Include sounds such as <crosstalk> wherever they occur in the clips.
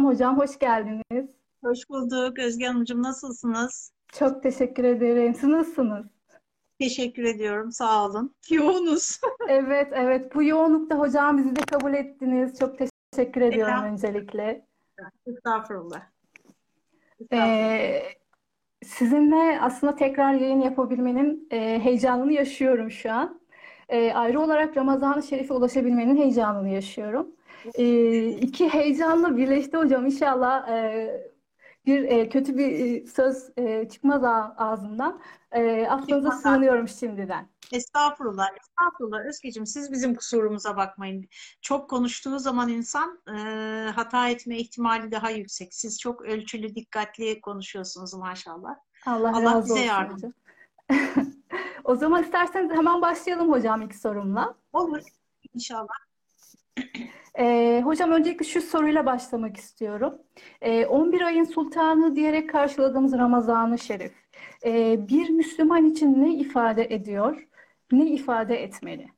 Hocam hoş geldiniz. Hoş bulduk. Özge Hanımcığım nasılsınız? Çok teşekkür ederim. Siz nasılsınız? Teşekkür ediyorum. Sağ olun. <laughs> Yoğunuz. <laughs> Evet, evet. Bu yoğunlukta hocam bizi de kabul ettiniz. Çok teşekkür ediyorum Estağfurullah. öncelikle. Estağfurullah. Ee, sizinle aslında tekrar yayın yapabilmenin e, heyecanını yaşıyorum şu an. E, ayrı olarak Ramazan-ı Şerif'e ulaşabilmenin heyecanını yaşıyorum. E, iki heyecanla birleşti hocam. İnşallah e, bir e, kötü bir e, söz e, çıkmaz ağ- ağzımdan. E, Çıkmaz. sığınıyorum şimdiden. Estağfurullah. Estağfurullah. Özgeciğim siz bizim kusurumuza bakmayın. Çok konuştuğu zaman insan e, hata etme ihtimali daha yüksek. Siz çok ölçülü, dikkatli konuşuyorsunuz maşallah. Allah Allah razı bize olsun yardım. hocam. <laughs> O zaman isterseniz hemen başlayalım hocam ilk sorumla. Olur. İnşallah. Ee, hocam öncelikle şu soruyla başlamak istiyorum. Ee, 11 ayın sultanı diyerek karşıladığımız Ramazan-ı Şerif ee, bir Müslüman için ne ifade ediyor, ne ifade etmeli?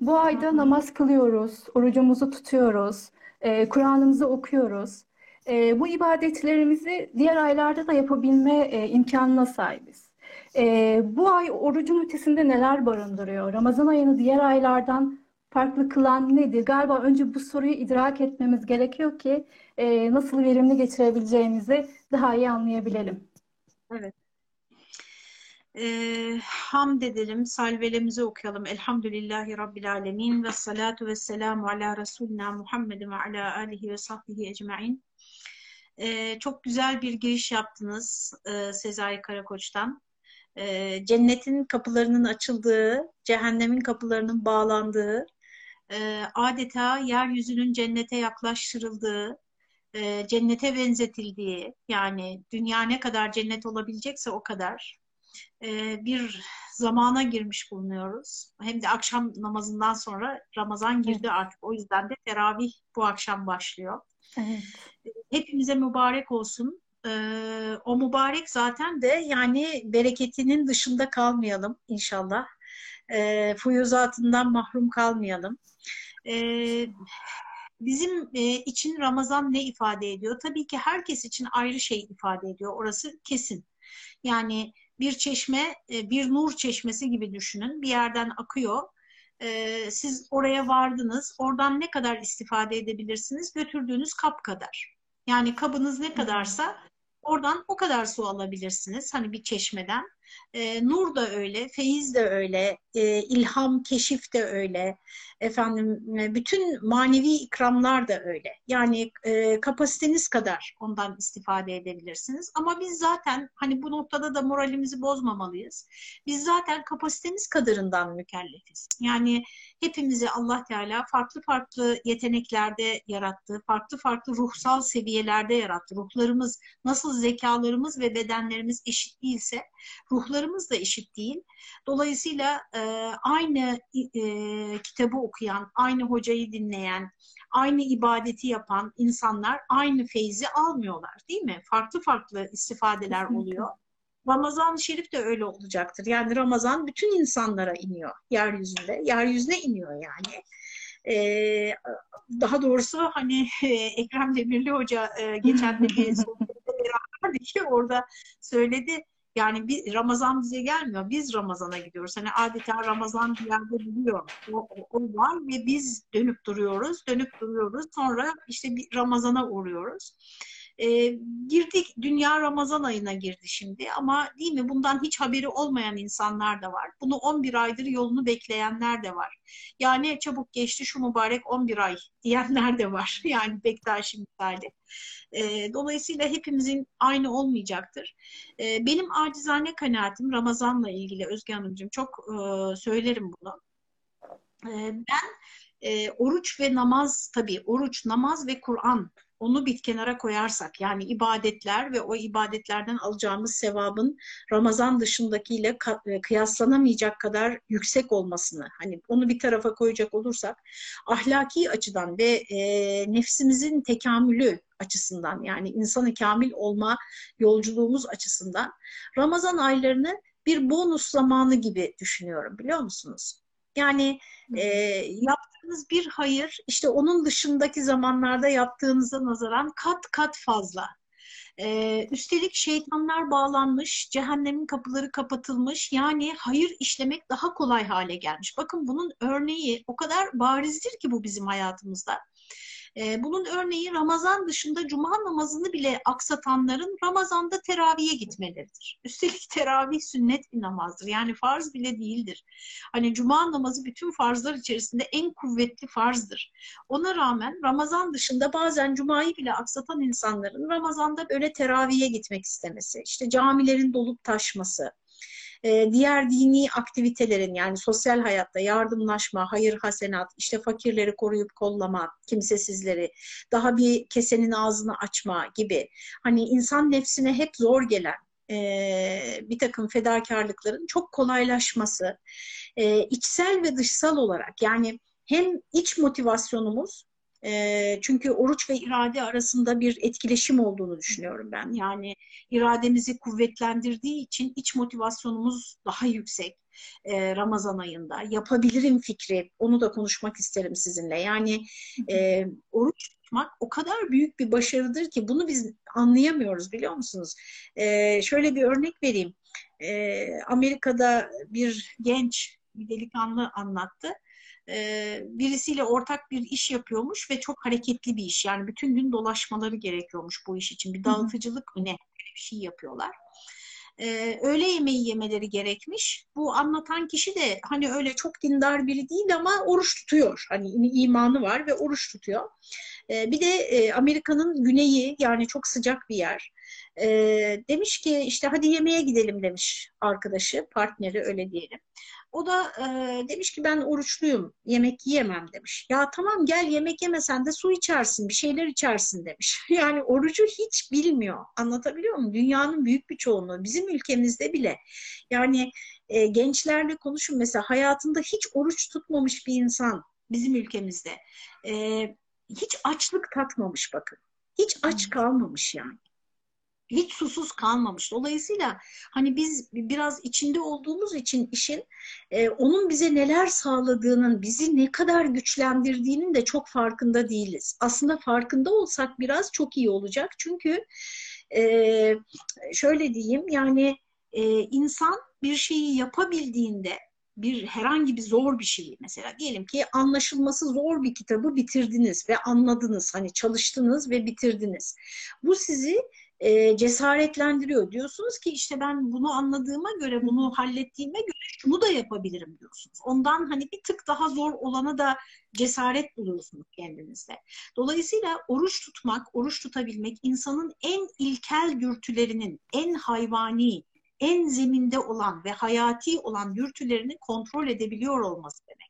Bu ayda namaz kılıyoruz, orucumuzu tutuyoruz, ee, Kur'an'ımızı okuyoruz. Ee, bu ibadetlerimizi diğer aylarda da yapabilme e, imkanına sahibiz. Ee, bu ay orucun ötesinde neler barındırıyor? Ramazan ayını diğer aylardan farklı kılan nedir? Galiba önce bu soruyu idrak etmemiz gerekiyor ki e, nasıl verimli geçirebileceğimizi daha iyi anlayabilelim. Evet. Ee, hamd edelim, salvelemizi okuyalım. Elhamdülillahi Rabbil Alemin ve salatu ve selamu ala Resulina Muhammedin ve ala alihi ve sahbihi ecmain. Ee, çok güzel bir giriş yaptınız e, Sezai Karakoç'tan. Ee, cennetin kapılarının açıldığı, cehennemin kapılarının bağlandığı, e, adeta yeryüzünün cennete yaklaştırıldığı, e, cennete benzetildiği, yani dünya ne kadar cennet olabilecekse o kadar e, bir zamana girmiş bulunuyoruz. Hem de akşam namazından sonra Ramazan girdi artık. O yüzden de teravih bu akşam başlıyor. Evet. Hepimize mübarek olsun. Ee, o mübarek zaten de yani bereketinin dışında kalmayalım inşallah. Ee, fuyuzatından mahrum kalmayalım. Ee, bizim e, için Ramazan ne ifade ediyor? Tabii ki herkes için ayrı şey ifade ediyor. Orası kesin. Yani bir çeşme, e, bir nur çeşmesi gibi düşünün. Bir yerden akıyor. Ee, siz oraya vardınız. Oradan ne kadar istifade edebilirsiniz? Götürdüğünüz kap kadar. Yani kabınız ne kadarsa oradan o kadar su alabilirsiniz. Hani bir çeşmeden. Ee, nur da öyle, feyiz de öyle, e, ilham, keşif de öyle. Efendim, e, bütün manevi ikramlar da öyle. Yani e, kapasiteniz kadar ondan istifade edebilirsiniz. Ama biz zaten hani bu noktada da moralimizi bozmamalıyız. Biz zaten kapasitemiz kadarından mükellefiz. Yani hepimizi Allah Teala farklı farklı yeteneklerde yarattı, farklı farklı ruhsal seviyelerde yarattı. Ruhlarımız nasıl zekalarımız ve bedenlerimiz eşit değilse ruhlarımız da eşit değil. Dolayısıyla e, aynı e, kitabı okuyan, aynı hocayı dinleyen, aynı ibadeti yapan insanlar aynı feyzi almıyorlar değil mi? Farklı farklı istifadeler oluyor. Ramazan-ı Şerif de öyle olacaktır. Yani Ramazan bütün insanlara iniyor yeryüzünde. Yeryüzüne iniyor yani. Ee, daha doğrusu hani Ekrem Demirli Hoca e, geçen de bir sohbette <laughs> beraberdik ki orada söyledi. Yani bir Ramazan bize gelmiyor. Biz Ramazan'a gidiyoruz. Hani adeta Ramazan bir yerde biliyor. O, o, o var ve biz dönüp duruyoruz. Dönüp duruyoruz. Sonra işte bir Ramazan'a uğruyoruz. Ee, girdik, dünya Ramazan ayına girdi şimdi ama değil mi bundan hiç haberi olmayan insanlar da var. Bunu 11 aydır yolunu bekleyenler de var. Ya ne çabuk geçti şu mübarek 11 ay <laughs> diyenler de var. Yani Bektaşi misali. Ee, dolayısıyla hepimizin aynı olmayacaktır. Ee, benim acizane kanaatim Ramazan'la ilgili Özge Hanımcığım çok e, söylerim bunu. Ee, ben e, oruç ve namaz tabii oruç, namaz ve Kur'an onu bir kenara koyarsak yani ibadetler ve o ibadetlerden alacağımız sevabın Ramazan dışındakiyle ka- kıyaslanamayacak kadar yüksek olmasını hani onu bir tarafa koyacak olursak ahlaki açıdan ve e, nefsimizin tekamülü açısından yani insanı kamil olma yolculuğumuz açısından Ramazan aylarını bir bonus zamanı gibi düşünüyorum biliyor musunuz? Yani e, yaptığımız yaptığınız bir hayır işte onun dışındaki zamanlarda yaptığınıza nazaran kat kat fazla. Ee, üstelik şeytanlar bağlanmış, cehennemin kapıları kapatılmış. Yani hayır işlemek daha kolay hale gelmiş. Bakın bunun örneği o kadar barizdir ki bu bizim hayatımızda. Ee, bunun örneği Ramazan dışında cuma namazını bile aksatanların Ramazan'da teraviye gitmeleridir. Üstelik <laughs> teravih sünnet bir namazdır. Yani farz bile değildir. Hani cuma namazı bütün farzlar içerisinde en kuvvetli farzdır. Ona rağmen Ramazan dışında bazen cumayı bile aksatan insanların Ramazan'da böyle teraviye gitmek istemesi, işte camilerin dolup taşması, e, diğer dini aktivitelerin yani sosyal hayatta yardımlaşma, hayır hasenat, işte fakirleri koruyup kollama, kimsesizleri, daha bir kesenin ağzını açma gibi. Hani insan nefsine hep zor gelen e, bir takım fedakarlıkların çok kolaylaşması, e, içsel ve dışsal olarak yani hem iç motivasyonumuz e, çünkü oruç ve irade arasında bir etkileşim olduğunu düşünüyorum ben. Yani irademizi kuvvetlendirdiği için iç motivasyonumuz daha yüksek e, Ramazan ayında. Yapabilirim fikri, onu da konuşmak isterim sizinle. Yani e, oruç tutmak o kadar büyük bir başarıdır ki bunu biz anlayamıyoruz biliyor musunuz? E, şöyle bir örnek vereyim. E, Amerika'da bir genç, bir delikanlı anlattı e, birisiyle ortak bir iş yapıyormuş ve çok hareketli bir iş. Yani bütün gün dolaşmaları gerekiyormuş bu iş için. Bir dağıtıcılık mı ne bir şey yapıyorlar. Ee, öğle yemeği yemeleri gerekmiş. Bu anlatan kişi de hani öyle çok dindar biri değil ama oruç tutuyor. Hani imanı var ve oruç tutuyor. Ee, bir de e, Amerika'nın güneyi yani çok sıcak bir yer. Demiş ki işte hadi yemeğe gidelim demiş arkadaşı, partneri öyle diyelim. O da e, demiş ki ben oruçluyum, yemek yiyemem demiş. Ya tamam gel yemek yemesen de su içersin, bir şeyler içersin demiş. <laughs> Yani orucu hiç bilmiyor. Anlatabiliyor muyum? Dünyanın büyük bir çoğunluğu, bizim ülkemizde bile. Yani e, gençlerle konuşun mesela hayatında hiç oruç tutmamış bir insan bizim ülkemizde. E, hiç açlık tatmamış bakın. Hiç aç kalmamış yani hiç susuz kalmamış. Dolayısıyla hani biz biraz içinde olduğumuz için işin e, onun bize neler sağladığının, bizi ne kadar güçlendirdiğinin de çok farkında değiliz. Aslında farkında olsak biraz çok iyi olacak. Çünkü e, şöyle diyeyim yani e, insan bir şeyi yapabildiğinde bir herhangi bir zor bir şeyi mesela diyelim ki anlaşılması zor bir kitabı bitirdiniz ve anladınız hani çalıştınız ve bitirdiniz. Bu sizi e, cesaretlendiriyor. Diyorsunuz ki işte ben bunu anladığıma göre, bunu hallettiğime göre şunu da yapabilirim diyorsunuz. Ondan hani bir tık daha zor olana da cesaret buluyorsunuz kendinizde. Dolayısıyla oruç tutmak, oruç tutabilmek insanın en ilkel dürtülerinin, en hayvani, en zeminde olan ve hayati olan dürtülerini kontrol edebiliyor olması demek.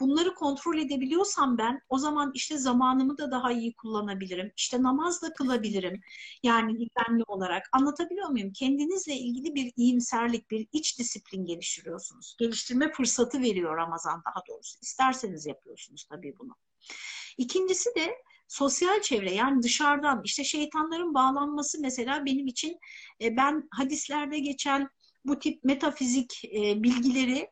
Bunları kontrol edebiliyorsam ben o zaman işte zamanımı da daha iyi kullanabilirim. İşte namaz da kılabilirim. Yani düzenli olarak. Anlatabiliyor muyum? Kendinizle ilgili bir iyimserlik, bir iç disiplin geliştiriyorsunuz. Geliştirme fırsatı veriyor Ramazan daha doğrusu. İsterseniz yapıyorsunuz tabii bunu. İkincisi de sosyal çevre yani dışarıdan işte şeytanların bağlanması mesela benim için e, ben hadislerde geçen bu tip metafizik e, bilgileri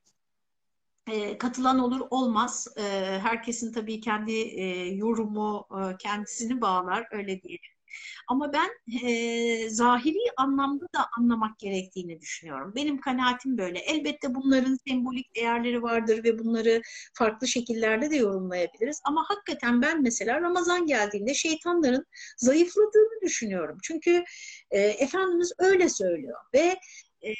e, katılan olur olmaz. E, herkesin tabii kendi e, yorumu e, kendisini bağlar öyle diyelim. Ama ben e, zahiri anlamda da anlamak gerektiğini düşünüyorum. Benim kanaatim böyle. Elbette bunların sembolik değerleri vardır ve bunları farklı şekillerde de yorumlayabiliriz. Ama hakikaten ben mesela Ramazan geldiğinde şeytanların zayıfladığını düşünüyorum. Çünkü e, Efendimiz öyle söylüyor ve e,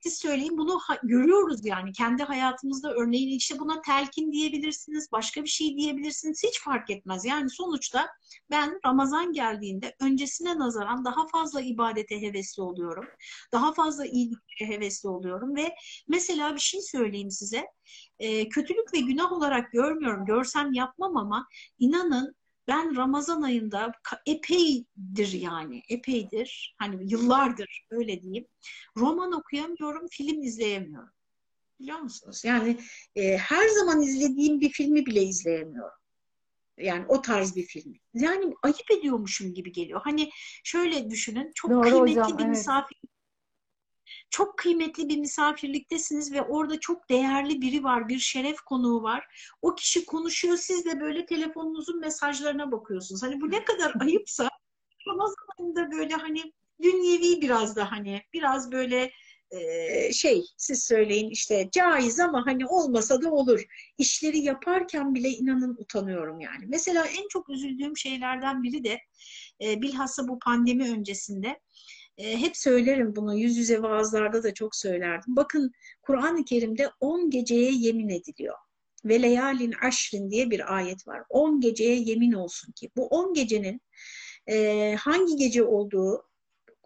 siz söyleyin bunu görüyoruz yani kendi hayatımızda örneğin işte buna telkin diyebilirsiniz, başka bir şey diyebilirsiniz hiç fark etmez. Yani sonuçta ben Ramazan geldiğinde öncesine nazaran daha fazla ibadete hevesli oluyorum. Daha fazla iyiliklere hevesli oluyorum ve mesela bir şey söyleyeyim size. E, kötülük ve günah olarak görmüyorum. Görsem yapmam ama inanın ben Ramazan ayında epeydir yani epeydir hani yıllardır öyle diyeyim roman okuyamıyorum film izleyemiyorum. Biliyor musunuz? Yani e, her zaman izlediğim bir filmi bile izleyemiyorum. Yani o tarz bir film. Yani ayıp ediyormuşum gibi geliyor. Hani şöyle düşünün çok Doğru kıymetli hocam, bir evet. misafir çok kıymetli bir misafirliktesiniz ve orada çok değerli biri var, bir şeref konuğu var. O kişi konuşuyor, siz de böyle telefonunuzun mesajlarına bakıyorsunuz. Hani bu ne kadar <laughs> ayıpsa Ramazan ayında böyle hani dünyevi biraz da hani biraz böyle e, şey siz söyleyin işte caiz ama hani olmasa da olur. İşleri yaparken bile inanın utanıyorum yani. Mesela en çok üzüldüğüm şeylerden biri de e, bilhassa bu pandemi öncesinde e, hep söylerim bunu yüz yüze vaazlarda da çok söylerdim. Bakın Kur'an-ı Kerim'de 10 geceye yemin ediliyor. Ve leyalin aşrin diye bir ayet var. 10 geceye yemin olsun ki. Bu 10 gecenin e, hangi gece olduğu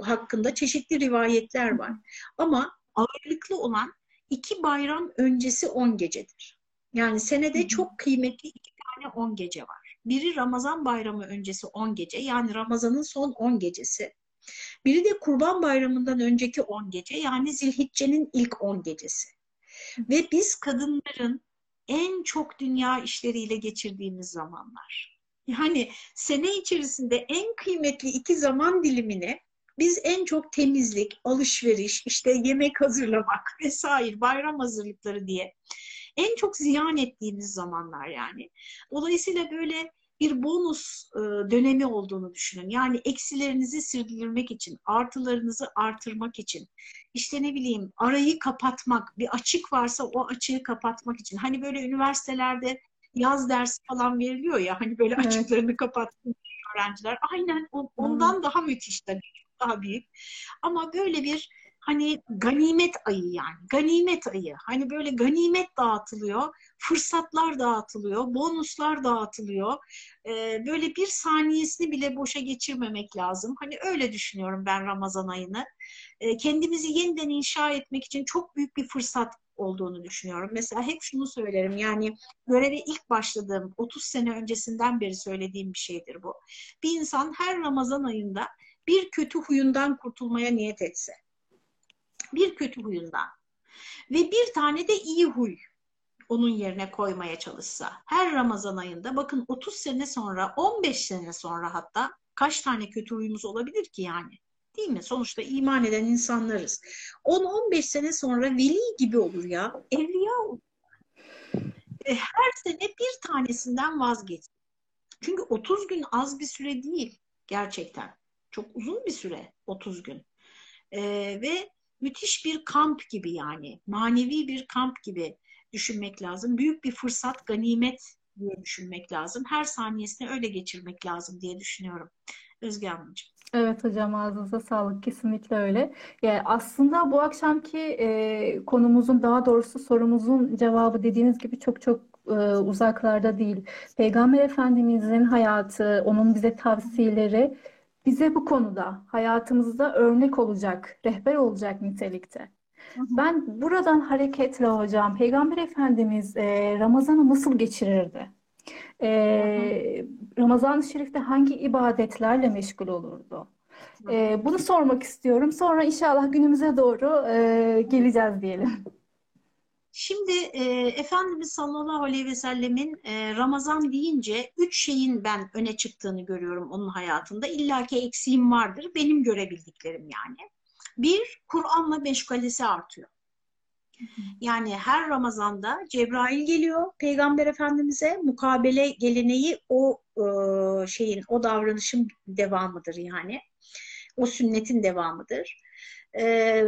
hakkında çeşitli rivayetler var. Ama ağırlıklı olan iki bayram öncesi 10 gecedir. Yani senede çok kıymetli iki tane 10 gece var. Biri Ramazan bayramı öncesi 10 gece yani Ramazan'ın son 10 gecesi. Biri de Kurban Bayramı'ndan önceki 10 gece yani Zilhicce'nin ilk 10 gecesi. Ve biz kadınların en çok dünya işleriyle geçirdiğimiz zamanlar. Yani sene içerisinde en kıymetli iki zaman dilimini biz en çok temizlik, alışveriş, işte yemek hazırlamak <laughs> vesaire, bayram hazırlıkları diye en çok ziyan ettiğimiz zamanlar yani. Dolayısıyla böyle bir bonus e, dönemi olduğunu düşünün. Yani eksilerinizi sildirmek için, artılarınızı artırmak için, işte ne bileyim arayı kapatmak, bir açık varsa o açığı kapatmak için. Hani böyle üniversitelerde yaz dersi falan veriliyor ya, hani böyle evet. açıklarını kapattığın öğrenciler. Aynen ondan hmm. daha müthiş tabii, daha büyük. Ama böyle bir hani ganimet ayı yani. Ganimet ayı. Hani böyle ganimet dağıtılıyor, fırsatlar dağıtılıyor, bonuslar dağıtılıyor. Ee, böyle bir saniyesini bile boşa geçirmemek lazım. Hani öyle düşünüyorum ben Ramazan ayını. Ee, kendimizi yeniden inşa etmek için çok büyük bir fırsat olduğunu düşünüyorum. Mesela hep şunu söylerim yani göreve ilk başladığım 30 sene öncesinden beri söylediğim bir şeydir bu. Bir insan her Ramazan ayında bir kötü huyundan kurtulmaya niyet etse bir kötü huyundan ve bir tane de iyi huy onun yerine koymaya çalışsa. Her Ramazan ayında bakın 30 sene sonra 15 sene sonra hatta kaç tane kötü huyumuz olabilir ki yani? Değil mi? Sonuçta iman eden insanlarız. 10-15 sene sonra veli gibi olur ya. Evliya olur. E, her sene bir tanesinden vazgeç. Çünkü 30 gün az bir süre değil gerçekten. Çok uzun bir süre 30 gün. E, ve müthiş bir kamp gibi yani. Manevi bir kamp gibi düşünmek lazım. Büyük bir fırsat, ganimet diye düşünmek lazım. Her saniyesini öyle geçirmek lazım diye düşünüyorum. Özge Hanımcığım. Evet hocam ağzınıza sağlık. Kesinlikle öyle. Yani aslında bu akşamki e, konumuzun daha doğrusu sorumuzun cevabı dediğiniz gibi çok çok e, uzaklarda değil. Peygamber Efendimizin hayatı, onun bize tavsiyeleri bize bu konuda hayatımızda örnek olacak, rehber olacak nitelikte. Ben buradan hareketle hocam, Peygamber Efendimiz e, Ramazan'ı nasıl geçirirdi? E, Ramazan-ı Şerif'te hangi ibadetlerle meşgul olurdu? E, bunu sormak istiyorum. Sonra inşallah günümüze doğru e, geleceğiz diyelim. Şimdi e, Efendimiz sallallahu aleyhi ve sellemin e, Ramazan deyince üç şeyin ben öne çıktığını görüyorum onun hayatında. İlla ki eksiğim vardır. Benim görebildiklerim yani. Bir, Kur'an'la meşgalesi artıyor. Yani her Ramazan'da Cebrail geliyor Peygamber Efendimiz'e mukabele geleneği o e, şeyin o davranışın devamıdır yani. O sünnetin devamıdır. E,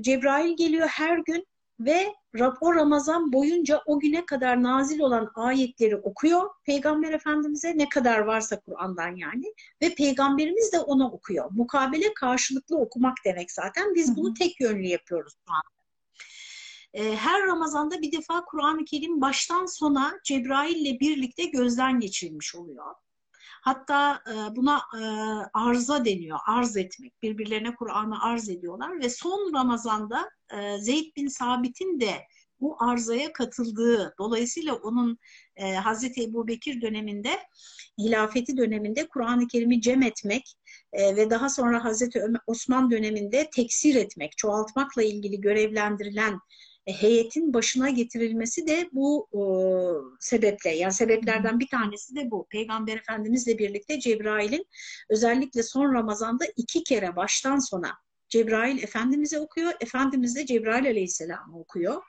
Cebrail geliyor her gün ve o Ramazan boyunca o güne kadar nazil olan ayetleri okuyor Peygamber Efendimiz'e ne kadar varsa Kur'an'dan yani ve Peygamberimiz de ona okuyor. Mukabele karşılıklı okumak demek zaten. Biz bunu tek yönlü yapıyoruz şu an. Ee, her Ramazan'da bir defa Kur'an-ı Kerim baştan sona Cebrail ile birlikte gözden geçirilmiş oluyor. Hatta e, buna e, arza deniyor, arz etmek. Birbirlerine Kur'an'ı arz ediyorlar ve son Ramazan'da e, Zeyd bin Sabit'in de bu arzaya katıldığı, dolayısıyla onun e, Hazreti Ebu Bekir döneminde, hilafeti döneminde Kur'an-ı Kerim'i cem etmek e, ve daha sonra Hazreti Osman döneminde teksir etmek, çoğaltmakla ilgili görevlendirilen e, heyetin başına getirilmesi de bu e, sebeple yani sebeplerden bir tanesi de bu. Peygamber Efendimizle birlikte Cebrail'in özellikle son Ramazan'da iki kere baştan sona Cebrail Efendimiz'e okuyor. Efendimiz de Cebrail Aleyhisselam'ı okuyor.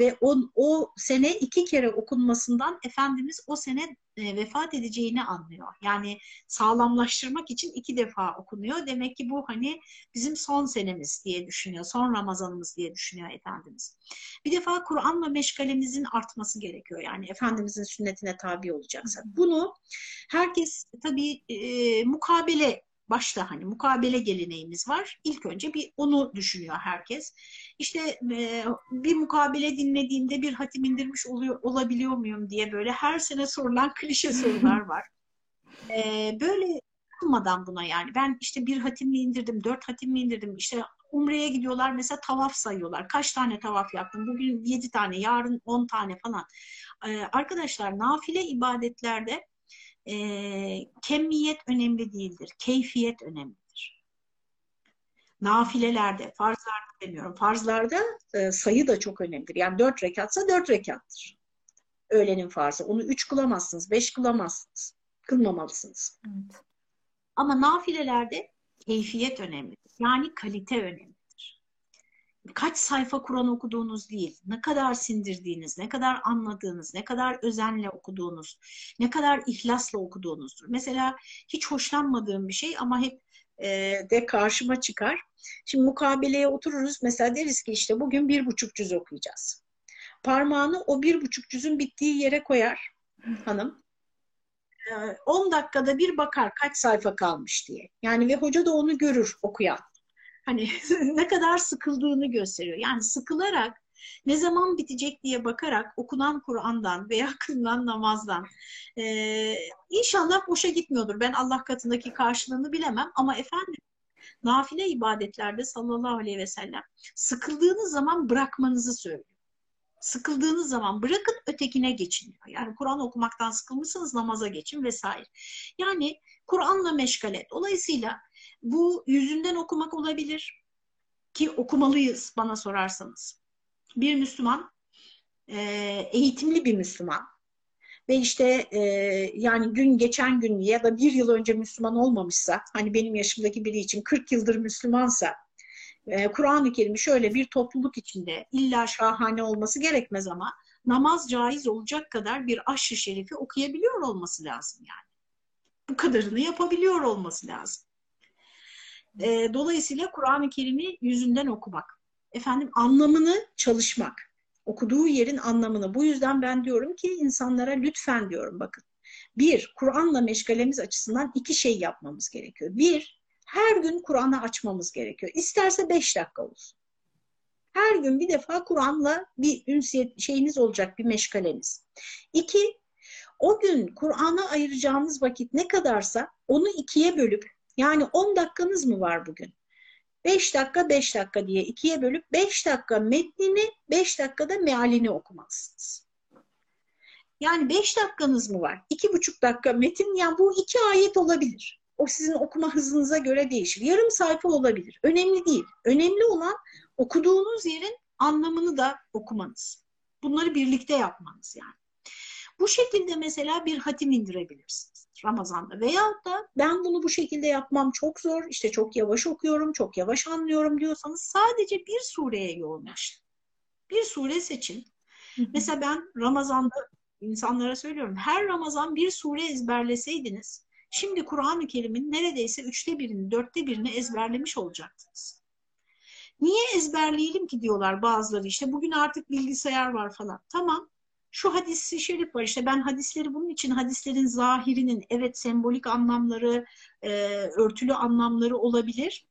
Ve o, o sene iki kere okunmasından Efendimiz o sene e, vefat edeceğini anlıyor. Yani sağlamlaştırmak için iki defa okunuyor. Demek ki bu hani bizim son senemiz diye düşünüyor. Son Ramazanımız diye düşünüyor Efendimiz. Bir defa Kur'an'la meşgalemizin artması gerekiyor. Yani Efendimizin sünnetine tabi olacaksak. Bunu herkes tabii e, mukabele başta hani mukabele geleneğimiz var. İlk önce bir onu düşünüyor herkes. İşte e, bir mukabele dinlediğimde bir hatim indirmiş oluyor olabiliyor muyum diye böyle her sene sorulan <laughs> klişe sorular var. E, böyle olmadan buna yani ben işte bir hatimli indirdim, dört hatimli indirdim. İşte Umre'ye gidiyorlar mesela tavaf sayıyorlar. Kaç tane tavaf yaptım? Bugün yedi tane, yarın on tane falan. E, arkadaşlar nafile ibadetlerde e, kemiyet önemli değildir. Keyfiyet önemlidir. Nafilelerde, farzlarda demiyorum. Farzlarda e, sayı da çok önemlidir. Yani dört rekatsa dört rekattır. Öğlenin farzı. Onu üç kılamazsınız, beş kılamazsınız. Kılmamalısınız. Evet. Ama nafilelerde keyfiyet önemlidir. Yani kalite önemli kaç sayfa Kur'an okuduğunuz değil, ne kadar sindirdiğiniz, ne kadar anladığınız, ne kadar özenle okuduğunuz, ne kadar ihlasla okuduğunuzdur. Mesela hiç hoşlanmadığım bir şey ama hep e, de karşıma çıkar. Şimdi mukabeleye otururuz. Mesela deriz ki işte bugün bir buçuk cüz okuyacağız. Parmağını o bir buçuk cüzün bittiği yere koyar hanım. 10 dakikada bir bakar kaç sayfa kalmış diye. Yani ve hoca da onu görür okuyan hani <laughs> ne kadar sıkıldığını gösteriyor. Yani sıkılarak ne zaman bitecek diye bakarak okunan Kur'an'dan veya kılınan namazdan e, inşallah boşa gitmiyordur. Ben Allah katındaki karşılığını bilemem ama efendim nafile ibadetlerde sallallahu aleyhi ve sellem sıkıldığınız zaman bırakmanızı söylüyor. Sıkıldığınız zaman bırakın ötekine geçin diyor. Yani Kur'an okumaktan sıkılmışsınız namaza geçin vesaire. Yani Kur'an'la meşgale et. Dolayısıyla bu yüzünden okumak olabilir ki okumalıyız bana sorarsanız. Bir Müslüman, e, eğitimli bir Müslüman ve işte e, yani gün geçen gün ya da bir yıl önce Müslüman olmamışsa, hani benim yaşımdaki biri için 40 yıldır Müslümansa, e, Kur'an-ı Kerim'i şöyle bir topluluk içinde illa şahane olması gerekmez ama namaz caiz olacak kadar bir aşırı şerifi okuyabiliyor olması lazım yani. Bu kadarını yapabiliyor olması lazım. E, dolayısıyla Kur'an-ı Kerim'i yüzünden okumak. Efendim anlamını çalışmak. Okuduğu yerin anlamını. Bu yüzden ben diyorum ki insanlara lütfen diyorum bakın. Bir, Kur'an'la meşgalemiz açısından iki şey yapmamız gerekiyor. Bir, her gün Kur'an'ı açmamız gerekiyor. İsterse beş dakika olsun. Her gün bir defa Kur'an'la bir ünsiyet şeyiniz olacak, bir meşgaleniz. İki, o gün Kur'an'a ayıracağınız vakit ne kadarsa onu ikiye bölüp yani 10 dakikanız mı var bugün? 5 dakika 5 dakika diye ikiye bölüp 5 dakika metnini 5 dakikada mealini okumalısınız. Yani 5 dakikanız mı var? 2,5 dakika metin yani bu iki ayet olabilir. O sizin okuma hızınıza göre değişir. Yarım sayfa olabilir. Önemli değil. Önemli olan okuduğunuz yerin anlamını da okumanız. Bunları birlikte yapmanız yani. Bu şekilde mesela bir hatim indirebilirsiniz Ramazan'da. Veyahut da ben bunu bu şekilde yapmam çok zor, işte çok yavaş okuyorum, çok yavaş anlıyorum diyorsanız sadece bir sureye yoğunlaşın. Bir sure seçin. Mesela ben Ramazan'da insanlara söylüyorum. Her Ramazan bir sure ezberleseydiniz şimdi Kur'an-ı Kerim'in neredeyse üçte birini, dörtte birini ezberlemiş olacaktınız. Niye ezberleyelim ki diyorlar bazıları işte bugün artık bilgisayar var falan. Tamam şu hadisi şerif var işte ben hadisleri bunun için hadislerin zahirinin evet sembolik anlamları, e, örtülü anlamları olabilir.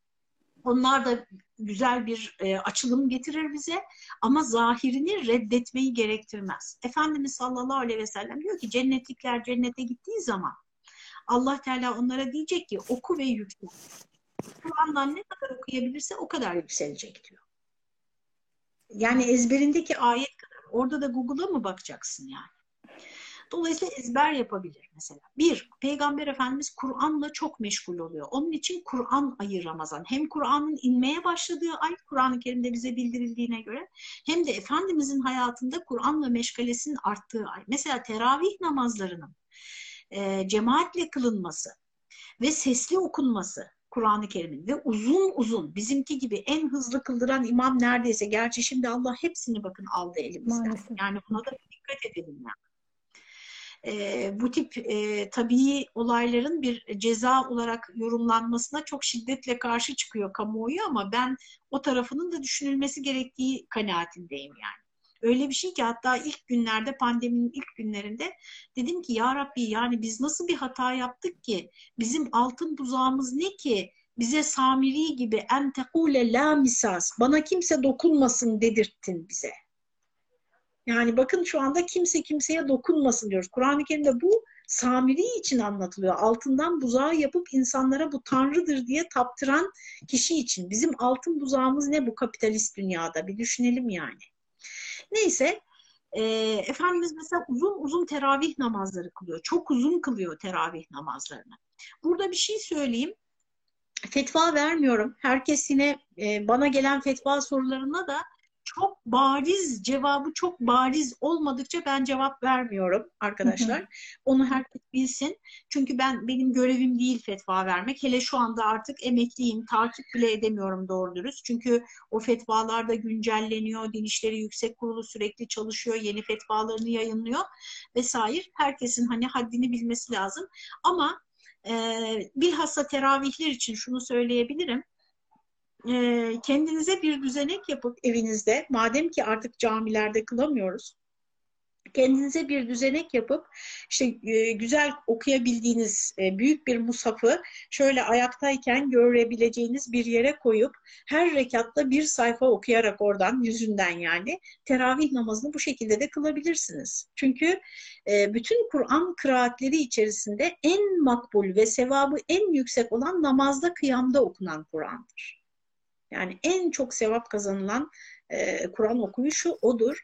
Onlar da güzel bir e, açılım getirir bize ama zahirini reddetmeyi gerektirmez. Efendimiz sallallahu aleyhi ve sellem diyor ki cennetlikler cennete gittiği zaman Allah Teala onlara diyecek ki oku ve yüksel. Kur'an'dan ne kadar okuyabilirse o kadar yükselecek diyor. Yani ezberindeki ayet kadar Orada da Google'a mı bakacaksın yani? Dolayısıyla ezber yapabilir mesela. Bir, Peygamber Efendimiz Kur'an'la çok meşgul oluyor. Onun için Kur'an ayı Ramazan. Hem Kur'an'ın inmeye başladığı ay, Kur'an-ı Kerim'de bize bildirildiğine göre, hem de Efendimizin hayatında Kur'an'la meşgalesinin arttığı ay. Mesela teravih namazlarının e, cemaatle kılınması ve sesli okunması, Kur'an-ı Kerim'in ve uzun uzun bizimki gibi en hızlı kıldıran imam neredeyse gerçi şimdi Allah hepsini bakın aldı elimizden. Maalesef. Yani buna da dikkat edelim yani. E, bu tip e, tabii olayların bir ceza olarak yorumlanmasına çok şiddetle karşı çıkıyor kamuoyu ama ben o tarafının da düşünülmesi gerektiği kanaatindeyim yani. Öyle bir şey ki hatta ilk günlerde pandeminin ilk günlerinde dedim ki ya Rabbi yani biz nasıl bir hata yaptık ki bizim altın buzağımız ne ki bize Samiri gibi en tekule la misas bana kimse dokunmasın dedirttin bize. Yani bakın şu anda kimse kimseye dokunmasın diyoruz. Kur'an-ı Kerim'de bu Samiri için anlatılıyor. Altından buzağı yapıp insanlara bu tanrıdır diye taptıran kişi için. Bizim altın buzağımız ne bu kapitalist dünyada? Bir düşünelim yani. Neyse e, Efendimiz mesela uzun uzun teravih namazları kılıyor. Çok uzun kılıyor teravih namazlarını. Burada bir şey söyleyeyim. Fetva vermiyorum. Herkes yine e, bana gelen fetva sorularına da çok bariz cevabı çok bariz olmadıkça ben cevap vermiyorum arkadaşlar. Hı hı. Onu herkes bilsin. Çünkü ben benim görevim değil fetva vermek. Hele şu anda artık emekliyim. Takip bile edemiyorum doğru dürüst. Çünkü o fetvalar da güncelleniyor. Din İşleri Yüksek Kurulu sürekli çalışıyor. Yeni fetvalarını yayınlıyor vesaire. Herkesin hani haddini bilmesi lazım. Ama e, bilhassa teravihler için şunu söyleyebilirim e, kendinize bir düzenek yapıp evinizde, madem ki artık camilerde kılamıyoruz, kendinize bir düzenek yapıp işte e, güzel okuyabildiğiniz e, büyük bir musafı şöyle ayaktayken görebileceğiniz bir yere koyup her rekatta bir sayfa okuyarak oradan yüzünden yani teravih namazını bu şekilde de kılabilirsiniz. Çünkü e, bütün Kur'an kıraatleri içerisinde en makbul ve sevabı en yüksek olan namazda kıyamda okunan Kur'an'dır. Yani en çok sevap kazanılan e, Kur'an okuyuşu odur.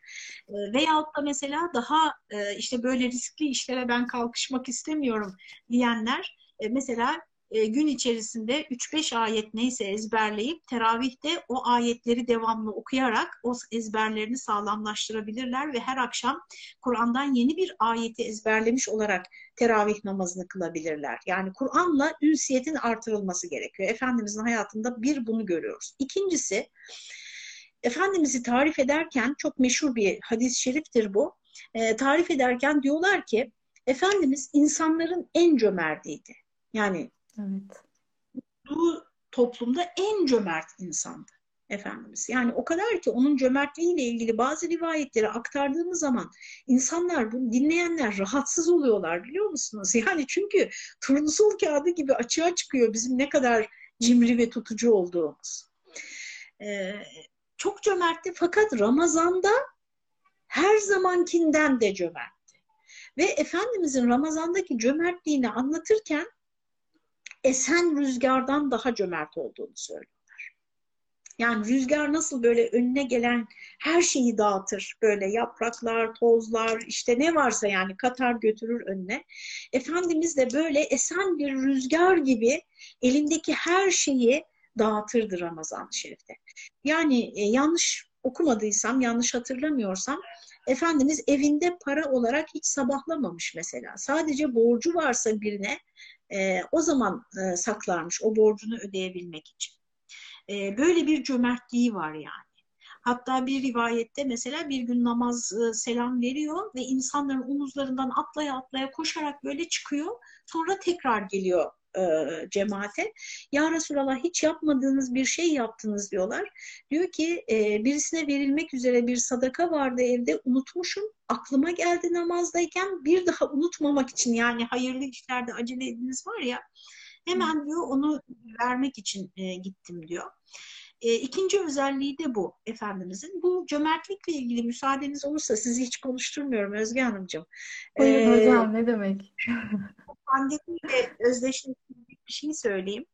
E, veyahut da mesela daha e, işte böyle riskli işlere ben kalkışmak istemiyorum diyenler e, mesela e, gün içerisinde 3-5 ayet neyse ezberleyip teravihte o ayetleri devamlı okuyarak o ezberlerini sağlamlaştırabilirler ve her akşam Kur'an'dan yeni bir ayeti ezberlemiş olarak teravih namazını kılabilirler. Yani Kur'an'la ünsiyetin artırılması gerekiyor. Efendimizin hayatında bir bunu görüyoruz. İkincisi Efendimiz'i tarif ederken çok meşhur bir hadis-i şeriftir bu. E, tarif ederken diyorlar ki Efendimiz insanların en cömertiydi. Yani Evet. Bu toplumda en cömert insandı Efendimiz. Yani o kadar ki onun cömertliğiyle ilgili bazı rivayetleri aktardığımız zaman insanlar, bunu dinleyenler rahatsız oluyorlar biliyor musunuz? <laughs> Yani çünkü turnusol kağıdı gibi açığa çıkıyor bizim ne kadar cimri ve tutucu olduğumuz. Ee, çok cömertti fakat Ramazan'da her zamankinden de cömertti. Ve Efendimizin Ramazan'daki cömertliğini anlatırken esen rüzgardan daha cömert olduğunu söylüyorlar. Yani rüzgar nasıl böyle önüne gelen her şeyi dağıtır. Böyle yapraklar, tozlar, işte ne varsa yani katar götürür önüne. Efendimiz de böyle esen bir rüzgar gibi elindeki her şeyi dağıtırdı Ramazan-ı Şerif'te. Yani e, yanlış okumadıysam, yanlış hatırlamıyorsam Efendimiz evinde para olarak hiç sabahlamamış mesela. Sadece borcu varsa birine e, o zaman e, saklarmış o borcunu ödeyebilmek için. E, böyle bir cömertliği var yani. Hatta bir rivayette mesela bir gün namaz e, selam veriyor ve insanların omuzlarından atlaya atlaya koşarak böyle çıkıyor. Sonra tekrar geliyor e, cemaate. Ya Resulallah hiç yapmadığınız bir şey yaptınız diyorlar. Diyor ki e, birisine verilmek üzere bir sadaka vardı evde unutmuşum. Aklıma geldi namazdayken bir daha unutmamak için yani hayırlı işlerde acele ediniz var ya hemen diyor onu vermek için e, gittim diyor. E, ikinci özelliği de bu Efendimizin. Bu cömertlikle ilgili müsaadeniz olursa sizi hiç konuşturmuyorum Özge Hanımcığım. Buyurun ee, hocam ne demek? <laughs> pandemiyle özdeşleştirecek bir şey söyleyeyim.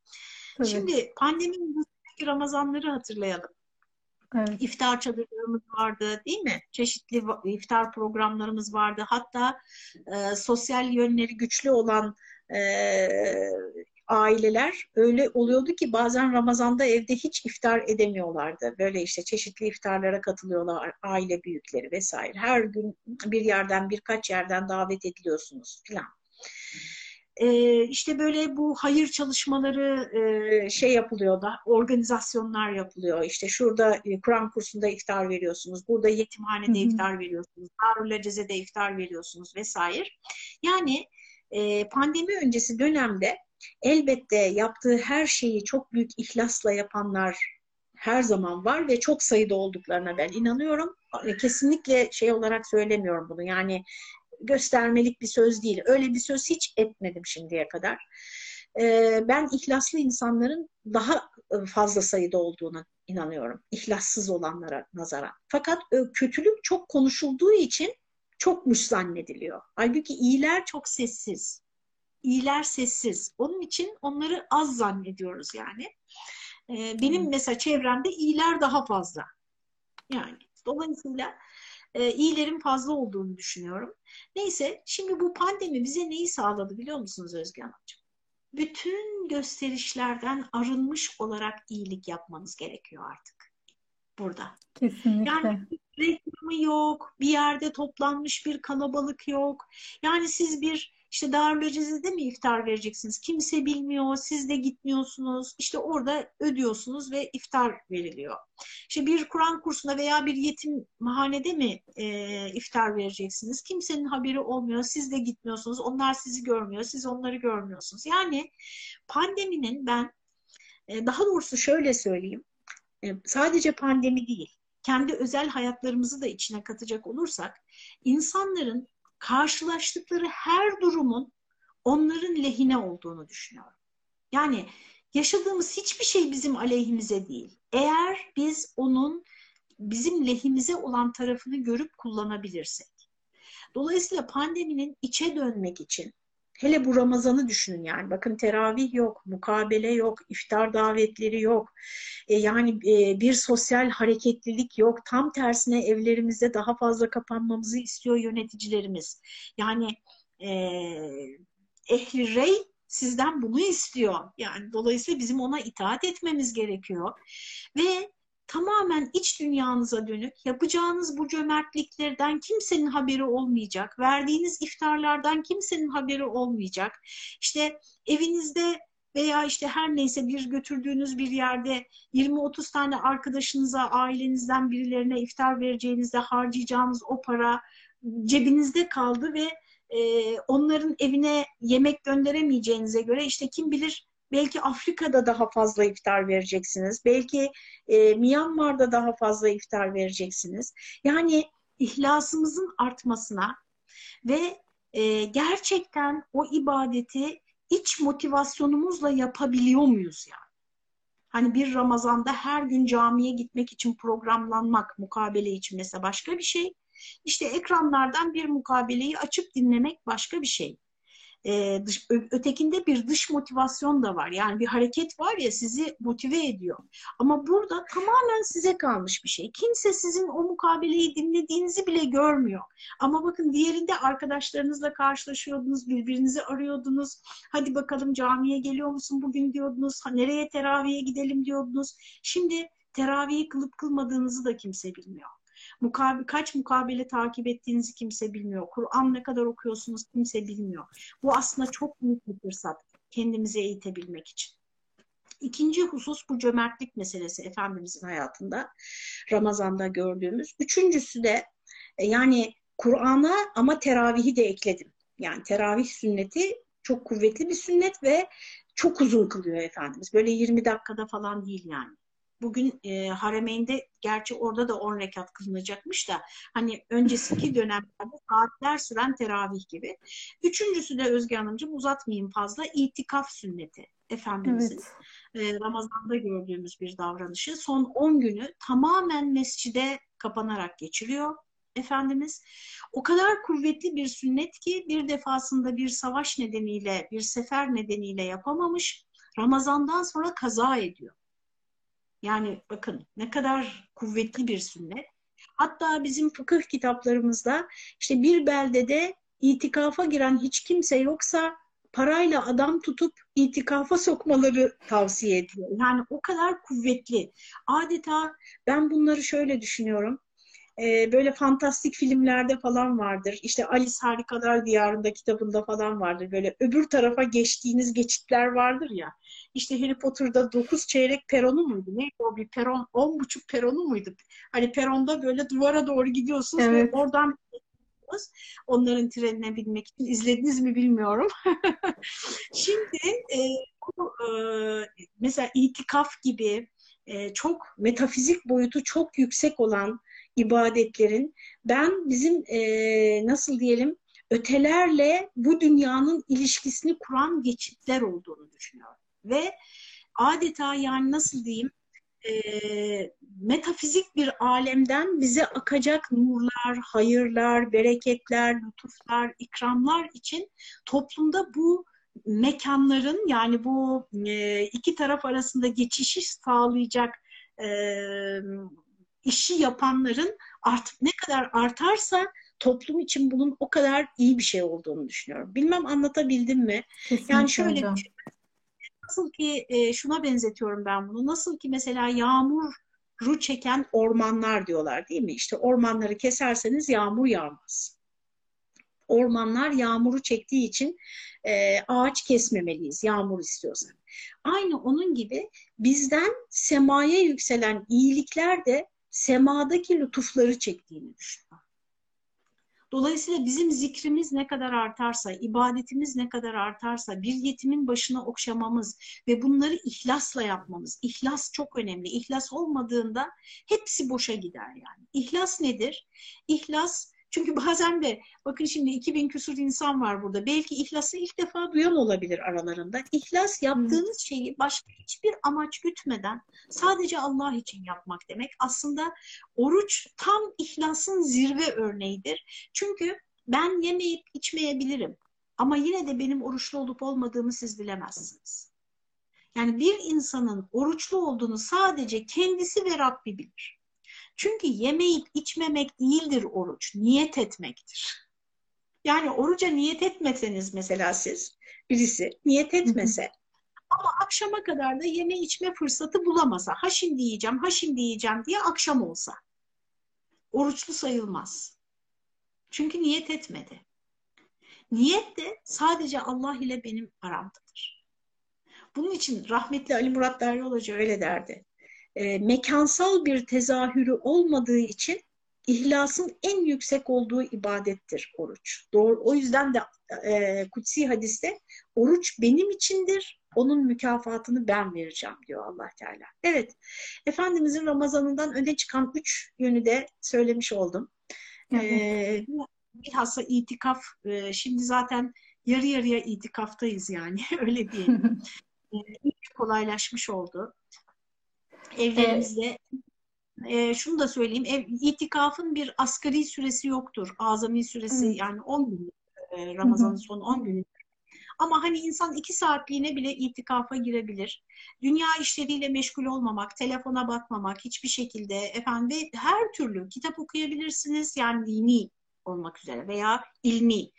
Tabii. Şimdi pandeminin Ramazanları hatırlayalım. Evet. İftar çadırlarımız vardı değil mi? Çeşitli iftar programlarımız vardı. Hatta e, sosyal yönleri güçlü olan e, aileler öyle oluyordu ki bazen Ramazan'da evde hiç iftar edemiyorlardı. Böyle işte çeşitli iftarlara katılıyorlar aile büyükleri vesaire. Her gün bir yerden birkaç yerden davet ediliyorsunuz filan. e, işte böyle bu hayır çalışmaları e, şey yapılıyor da organizasyonlar yapılıyor. İşte şurada e, Kur'an kursunda iftar veriyorsunuz, burada yetimhanede Hı hı. iftar veriyorsunuz, Darül Aceze'de iftar veriyorsunuz vesaire. Yani e, pandemi öncesi dönemde elbette yaptığı her şeyi çok büyük ihlasla yapanlar her zaman var ve çok sayıda olduklarına ben inanıyorum. E, Kesinlikle şey olarak söylemiyorum bunu. Yani göstermelik bir söz değil. Öyle bir söz hiç etmedim şimdiye kadar. Ee, ben ihlaslı insanların daha e, fazla sayıda olduğuna inanıyorum. İhlassız olanlara nazaran. Fakat e, kötülük çok konuşulduğu için çokmuş zannediliyor. Halbuki iyiler çok sessiz. İyiler sessiz. Onun için onları az zannediyoruz yani. Ee, benim mesela çevremde iyiler daha fazla. Yani dolayısıyla e, iyilerin fazla olduğunu düşünüyorum. Neyse şimdi bu pandemi bize neyi sağladı biliyor musunuz Özge Hanımcığım? Bütün gösterişlerden arınmış olarak iyilik yapmanız gerekiyor artık burada. Kesinlikle. Yani reklamı yok, bir yerde toplanmış bir kalabalık yok. Yani siz bir işte Darül Aceze'de mi iftar vereceksiniz? Kimse bilmiyor, siz de gitmiyorsunuz. İşte orada ödüyorsunuz ve iftar veriliyor. İşte bir Kur'an kursuna veya bir yetimhanede mi e, iftar vereceksiniz? Kimsenin haberi olmuyor, siz de gitmiyorsunuz. Onlar sizi görmüyor, siz onları görmüyorsunuz. Yani pandeminin ben e, daha doğrusu şöyle söyleyeyim. E, sadece pandemi değil, kendi özel hayatlarımızı da içine katacak olursak insanların karşılaştıkları her durumun onların lehine olduğunu düşünüyorum. Yani yaşadığımız hiçbir şey bizim aleyhimize değil. Eğer biz onun bizim lehimize olan tarafını görüp kullanabilirsek. Dolayısıyla pandeminin içe dönmek için hele bu Ramazan'ı düşünün yani bakın teravih yok, mukabele yok, iftar davetleri yok. E, yani e, bir sosyal hareketlilik yok. Tam tersine evlerimizde daha fazla kapanmamızı istiyor yöneticilerimiz. Yani e, ehli rey sizden bunu istiyor. Yani dolayısıyla bizim ona itaat etmemiz gerekiyor. Ve tamamen iç dünyanıza dönük yapacağınız bu cömertliklerden kimsenin haberi olmayacak. Verdiğiniz iftarlardan kimsenin haberi olmayacak. İşte evinizde veya işte her neyse bir götürdüğünüz bir yerde 20-30 tane arkadaşınıza, ailenizden birilerine iftar vereceğinizde harcayacağınız o para cebinizde kaldı ve e, onların evine yemek gönderemeyeceğinize göre işte kim bilir belki Afrika'da daha fazla iftar vereceksiniz. Belki e, Myanmar'da daha fazla iftar vereceksiniz. Yani ihlasımızın artmasına ve e, gerçekten o ibadeti iç motivasyonumuzla yapabiliyor muyuz yani? Hani bir Ramazan'da her gün camiye gitmek için programlanmak, mukabele için mesela başka bir şey. İşte ekranlardan bir mukabeleyi açıp dinlemek başka bir şey. Ee, dış, ötekinde bir dış motivasyon da var. Yani bir hareket var ya sizi motive ediyor. Ama burada tamamen size kalmış bir şey. Kimse sizin o mukabeleyi dinlediğinizi bile görmüyor. Ama bakın diğerinde arkadaşlarınızla karşılaşıyordunuz, birbirinizi arıyordunuz. Hadi bakalım camiye geliyor musun bugün diyordunuz. Nereye teraviye gidelim diyordunuz. Şimdi teraviyi kılıp kılmadığınızı da kimse bilmiyor. Mukabe, kaç mukabele takip ettiğinizi kimse bilmiyor. Kur'an ne kadar okuyorsunuz kimse bilmiyor. Bu aslında çok büyük bir fırsat kendimizi eğitebilmek için. İkinci husus bu cömertlik meselesi Efendimizin hayatında Ramazan'da gördüğümüz. Üçüncüsü de yani Kur'an'a ama teravihi de ekledim. Yani teravih sünneti çok kuvvetli bir sünnet ve çok uzun kılıyor Efendimiz. Böyle 20 dakikada falan değil yani. Bugün e, Haremeyn'de gerçi orada da 10 rekat kılınacakmış da hani öncesiki dönemlerde saatler süren teravih gibi. Üçüncüsü de Özge Hanımcığım uzatmayayım fazla itikaf sünneti Efendimizin evet. e, Ramazan'da gördüğümüz bir davranışı. Son 10 günü tamamen mescide kapanarak geçiriyor. Efendimiz o kadar kuvvetli bir sünnet ki bir defasında bir savaş nedeniyle, bir sefer nedeniyle yapamamış. Ramazandan sonra kaza ediyor. Yani bakın ne kadar kuvvetli bir sünnet. Hatta bizim fıkıh kitaplarımızda işte bir beldede itikafa giren hiç kimse yoksa parayla adam tutup itikafa sokmaları tavsiye ediyor. Yani o kadar kuvvetli. Adeta ben bunları şöyle düşünüyorum. e, böyle fantastik filmlerde falan vardır. İşte Alice Harikalar Diyarında kitabında falan vardır. Böyle öbür tarafa geçtiğiniz geçitler vardır ya. İşte Harry Potter'da 9 çeyrek peronu muydu? Neydi o bir peron? 10 buçuk peronu muydu? Hani peronda böyle duvara doğru gidiyorsunuz Evet. ve oradan onların trenine binmek için. izlediniz mi bilmiyorum. <laughs> Şimdi e, bu, e, mesela itikaf gibi e, çok metafizik boyutu çok yüksek olan ibadetlerin ben bizim e, nasıl diyelim ötelerle bu dünyanın ilişkisini kuran geçitler olduğunu düşünüyorum. Ve adeta yani nasıl diyeyim e, metafizik bir alemden bize akacak nurlar, hayırlar, bereketler, lütuflar, ikramlar için toplumda bu mekanların yani bu e, iki taraf arasında geçişi sağlayacak e, işi yapanların artık ne kadar artarsa toplum için bunun o kadar iyi bir şey olduğunu düşünüyorum. Bilmem anlatabildim mi? Kesinlikle Yani şöyle hocam. düşün. Nasıl ki e, şuna benzetiyorum ben bunu. Nasıl ki mesela yağmuru çeken ormanlar diyorlar değil mi? İşte ormanları keserseniz yağmur yağmaz. Ormanlar yağmuru çektiği için e, ağaç kesmemeliyiz yağmur istiyorsak. Aynı onun gibi bizden semaya yükselen iyilikler de semadaki lütufları çektiğini düşünüyorum. Dolayısıyla bizim zikrimiz ne kadar artarsa, ibadetimiz ne kadar artarsa, bir yetimin başına okşamamız ve bunları ihlasla yapmamız. İhlas çok önemli. İhlas olmadığında hepsi boşa gider yani. İhlas nedir? İhlas çünkü bazen de bakın şimdi 2000 küsur insan var burada. Belki ihlası ilk defa duyan olabilir aralarında. İhlas yaptığınız şeyi başka hiçbir amaç gütmeden sadece Allah için yapmak demek. Aslında oruç tam ihlasın zirve örneğidir. Çünkü ben yemeyip içmeyebilirim. Ama yine de benim oruçlu olup olmadığımı siz bilemezsiniz. Yani bir insanın oruçlu olduğunu sadece kendisi ve Rabbi bilir. Çünkü yemeyip içmemek değildir oruç, niyet etmektir. Yani oruca niyet etmeseniz mesela siz, birisi niyet etmese ama akşama kadar da yeme içme fırsatı bulamasa, ha şimdi yiyeceğim, ha şimdi yiyeceğim diye akşam olsa, oruçlu sayılmaz. Çünkü niyet etmedi. Niyet de sadece Allah ile benim aramdadır. Bunun için rahmetli Ali Murat Derya Hoca öyle derdi e, mekansal bir tezahürü olmadığı için ihlasın en yüksek olduğu ibadettir oruç. Doğru. O yüzden de e, kutsi hadiste oruç benim içindir, onun mükafatını ben vereceğim diyor Allah Teala. Evet, Efendimizin Ramazanından öne çıkan üç yönü de söylemiş oldum. Evet. E, bilhassa itikaf, e, şimdi zaten yarı yarıya itikaftayız yani <laughs> öyle diyelim. e, kolaylaşmış oldu evlerimizde. E, şunu da söyleyeyim, ev, itikafın bir asgari süresi yoktur. Azami süresi evet. yani 10 gün, e, Ramazan'ın son 10 günü. Ama hani insan iki saatliğine bile itikafa girebilir. Dünya işleriyle meşgul olmamak, telefona bakmamak, hiçbir şekilde efendim her türlü kitap okuyabilirsiniz. Yani dini olmak üzere veya ilmi.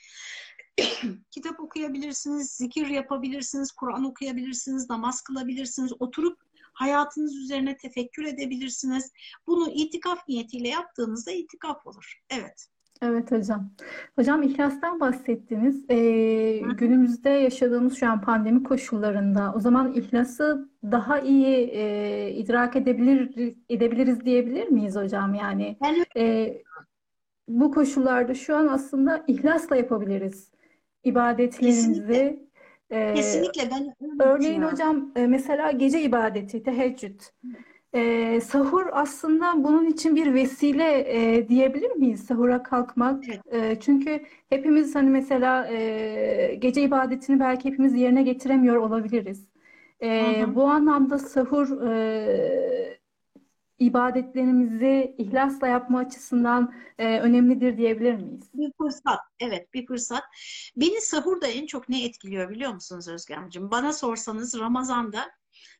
<clears throat> kitap okuyabilirsiniz, zikir yapabilirsiniz, Kur'an okuyabilirsiniz, namaz kılabilirsiniz, oturup hayatınız üzerine tefekkür edebilirsiniz. Bunu itikaf niyetiyle yaptığınızda itikaf olur. Evet. Evet hocam. Hocam ihlastan bahsettiniz. Ee, günümüzde yaşadığımız şu an pandemi koşullarında o zaman ihlası daha iyi e, idrak edebilir edebiliriz diyebilir miyiz hocam? Yani e, bu koşullarda şu an aslında ihlasla yapabiliriz ibadetlerimizi. Kesinlikle. Kesinlikle ben Örneğin hocam mesela gece ibadeti, teheccüd. Ee, sahur aslında bunun için bir vesile e, diyebilir miyiz? Sahura kalkmak. Evet. E, çünkü hepimiz hani mesela e, gece ibadetini belki hepimiz yerine getiremiyor olabiliriz. E, Hı hı. bu anlamda sahur e, ibadetlerimizi ihlasla yapma açısından e, önemlidir diyebilir miyiz? Bir fırsat, evet bir fırsat. Beni sahurda en çok ne etkiliyor biliyor musunuz Özgemciğim? Bana sorsanız Ramazan'da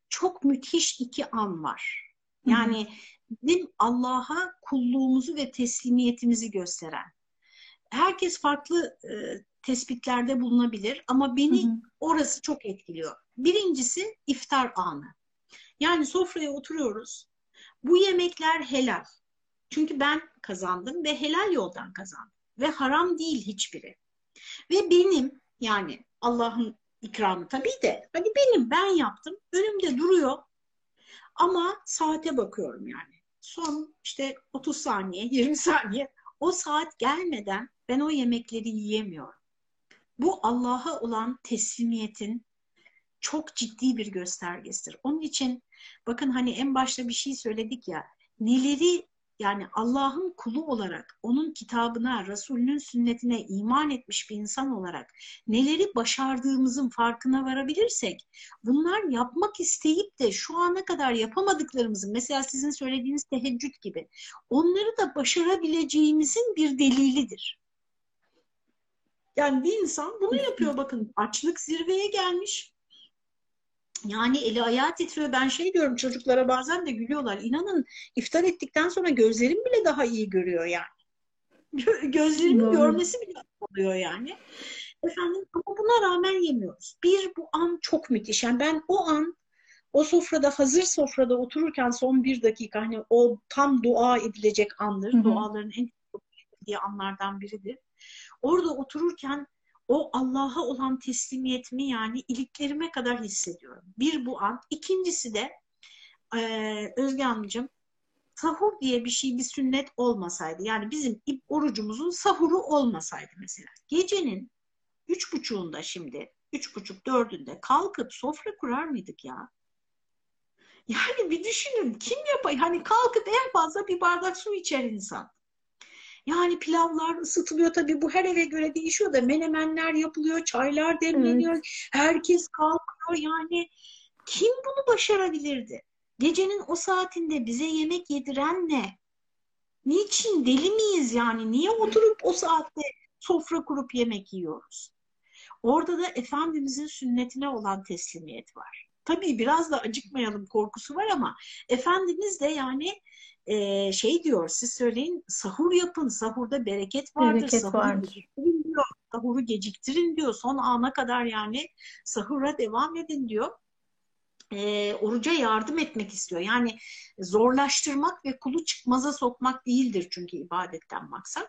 çok müthiş iki an var. Yani bizim Allah'a kulluğumuzu ve teslimiyetimizi gösteren. Herkes farklı e, tespitlerde bulunabilir ama beni Hı hı. orası çok etkiliyor. Birincisi iftar anı. Yani sofraya oturuyoruz. Bu yemekler helal. Çünkü ben kazandım ve helal yoldan kazandım. Ve haram değil hiçbiri. Ve benim yani Allah'ın ikramı tabii de hani benim ben yaptım önümde duruyor ama saate bakıyorum yani. Son işte 30 saniye <laughs> 20 saniye o saat gelmeden ben o yemekleri yiyemiyorum. Bu Allah'a olan teslimiyetin çok ciddi bir göstergesidir. Onun için bakın hani en başta bir şey söyledik ya neleri yani Allah'ın kulu olarak onun kitabına, Resulünün sünnetine iman etmiş bir insan olarak neleri başardığımızın farkına varabilirsek bunlar yapmak isteyip de şu ana kadar yapamadıklarımızın mesela sizin söylediğiniz teheccüd gibi onları da başarabileceğimizin bir delilidir. Yani bir insan bunu yapıyor bakın açlık zirveye gelmiş yani eli ayağı titriyor. Ben şey diyorum çocuklara bazen de gülüyorlar. İnanın iftar ettikten sonra gözlerim bile daha iyi görüyor yani. Gözlerimin Doğru. görmesi bile oluyor yani. Efendim ama buna rağmen yemiyoruz. Bir bu an çok müthiş. Yani ben o an o sofrada hazır sofrada otururken son bir dakika hani o tam dua edilecek andır. Hı hı. Duaların en çok diye anlardan biridir. Orada otururken o Allah'a olan teslimiyetimi yani iliklerime kadar hissediyorum. Bir bu an. İkincisi de e, Özge Hanımcığım sahur diye bir şey bir sünnet olmasaydı yani bizim orucumuzun sahuru olmasaydı mesela gecenin üç buçuğunda şimdi üç buçuk dördünde kalkıp sofra kurar mıydık ya? Yani bir düşünün kim yapar? Hani kalkıp en fazla bir bardak su içer insan. Yani pilavlar ısıtılıyor tabii bu her eve göre değişiyor da menemenler yapılıyor, çaylar demleniyor, evet. herkes kalkıyor yani kim bunu başarabilirdi? Gecenin o saatinde bize yemek yediren ne? Niçin deli miyiz yani? Niye oturup o saatte sofra kurup yemek yiyoruz? Orada da Efendimizin sünnetine olan teslimiyet var. Tabii biraz da acıkmayalım korkusu var ama Efendimiz de yani e, şey diyor siz söyleyin sahur yapın sahurda bereket vardır bereket sahur vardır. diyor sahuru geciktirin diyor son ana kadar yani sahura devam edin diyor e, oruca yardım etmek istiyor. Yani zorlaştırmak ve kulu çıkmaza sokmak değildir çünkü ibadetten maksat.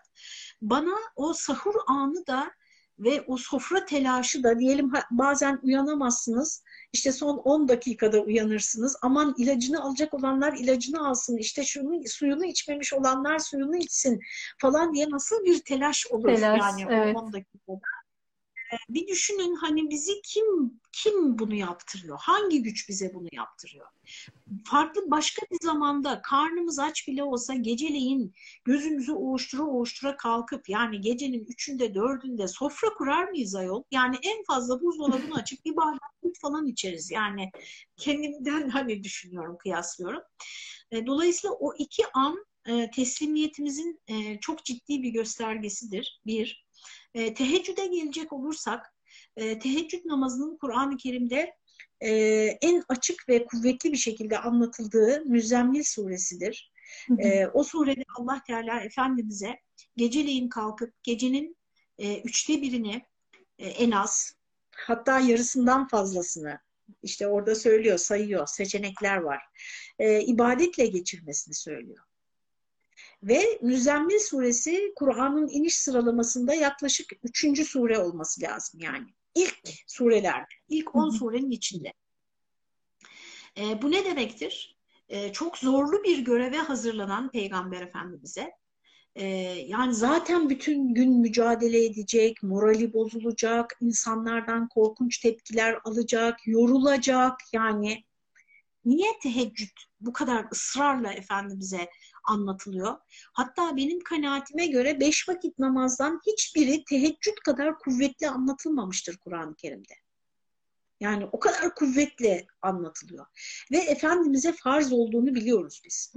Bana o sahur anı da ve o sofra telaşı da diyelim bazen uyanamazsınız. İşte son 10 dakikada uyanırsınız. Aman ilacını alacak olanlar ilacını alsın. İşte şunu suyunu içmemiş olanlar suyunu içsin falan diye nasıl bir telaş olur telaş, yani evet. 10 dakikada bir düşünün hani bizi kim kim bunu yaptırıyor? Hangi güç bize bunu yaptırıyor? Farklı başka bir zamanda karnımız aç bile olsa geceleyin gözümüzü oğuştura oğuştura kalkıp yani gecenin üçünde dördünde sofra kurar mıyız ayol? Yani en fazla buzdolabını <laughs> açıp bir bardak falan içeriz. Yani kendimden <laughs> hani düşünüyorum, kıyaslıyorum. E, dolayısıyla o iki an e, teslimiyetimizin e, çok ciddi bir göstergesidir. Bir, e, teheccüde gelecek olursak, e, teheccüd namazının Kur'an-ı Kerim'de e, en açık ve kuvvetli bir şekilde anlatıldığı Müzzemmil suresidir. E, o surede Allah Teala Efendimiz'e geceleyin kalkıp gecenin e, üçte birini e, en az hatta yarısından fazlasını işte orada söylüyor, sayıyor, seçenekler var. E, ibadetle geçirmesini söylüyor. Ve Müzzemmil suresi Kur'an'ın iniş sıralamasında yaklaşık üçüncü sure olması lazım yani. İlk sureler, ilk on surenin içinde. E, bu ne demektir? E, çok zorlu bir göreve hazırlanan Peygamber Efendimiz'e e, yani zaten bütün gün mücadele edecek, morali bozulacak, insanlardan korkunç tepkiler alacak, yorulacak yani niye teheccüd bu kadar ısrarla Efendimiz'e anlatılıyor. Hatta benim kanaatime göre beş vakit namazdan hiçbiri teheccüd kadar kuvvetli anlatılmamıştır Kur'an-ı Kerim'de. Yani o kadar kuvvetli anlatılıyor. Ve Efendimiz'e farz olduğunu biliyoruz biz.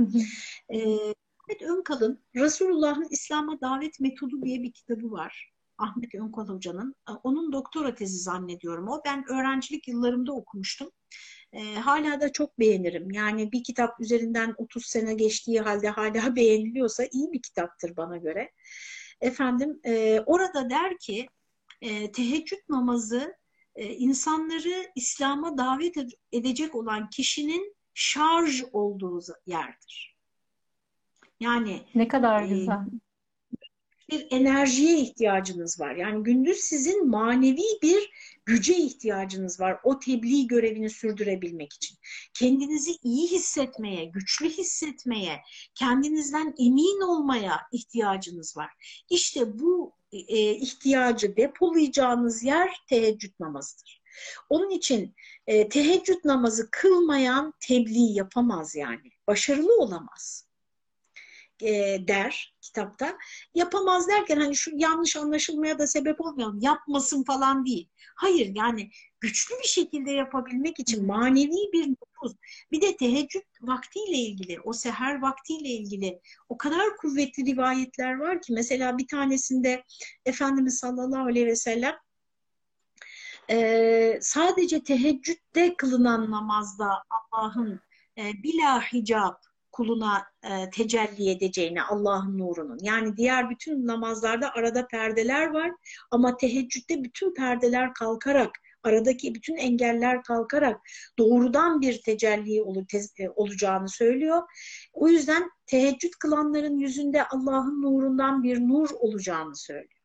ee, Ahmet Önkal'ın Resulullah'ın İslam'a davet metodu diye bir kitabı var. Ahmet Önkal Hoca'nın. Onun doktora tezi zannediyorum o. Ben öğrencilik yıllarımda okumuştum. E, hala da çok beğenirim. Yani bir kitap üzerinden 30 sene geçtiği halde hala <laughs> beğeniliyorsa iyi bir kitaptır bana göre. Efendim e, orada der ki e, teheccüd namazı e, insanları İslam'a davet edecek olan kişinin şarj olduğu yerdir. Yani Ne kadar e, güzel. bir enerjiye ihtiyacınız var. Yani gündüz sizin manevi bir güce ihtiyacınız var o tebliğ görevini sürdürebilmek için. Kendinizi iyi hissetmeye, güçlü hissetmeye, kendinizden emin olmaya ihtiyacınız var. İşte bu e, ihtiyacı depolayacağınız yer teheccüd namazıdır. Onun için e, teheccüd namazı kılmayan tebliğ yapamaz yani. Başarılı olamaz e, der kitapta. Yapamaz derken hani şu yanlış anlaşılmaya da sebep olmayalım. Yapmasın falan değil. Hayır yani güçlü bir şekilde yapabilmek için manevi bir nüfuz. Bir de teheccüd vaktiyle ilgili, o seher vaktiyle ilgili o kadar kuvvetli rivayetler var ki mesela bir tanesinde Efendimiz sallallahu aleyhi ve sellem e, sadece teheccüde kılınan namazda Allah'ın e, bila hicab kuluna e, tecelli edeceğini Allah'ın nurunun. Yani diğer bütün namazlarda arada perdeler var ama teheccüde bütün perdeler kalkarak aradaki bütün engeller kalkarak doğrudan bir tecelli ol, te, olacağını söylüyor. O yüzden teheccüd kılanların yüzünde Allah'ın nurundan bir nur olacağını söylüyor.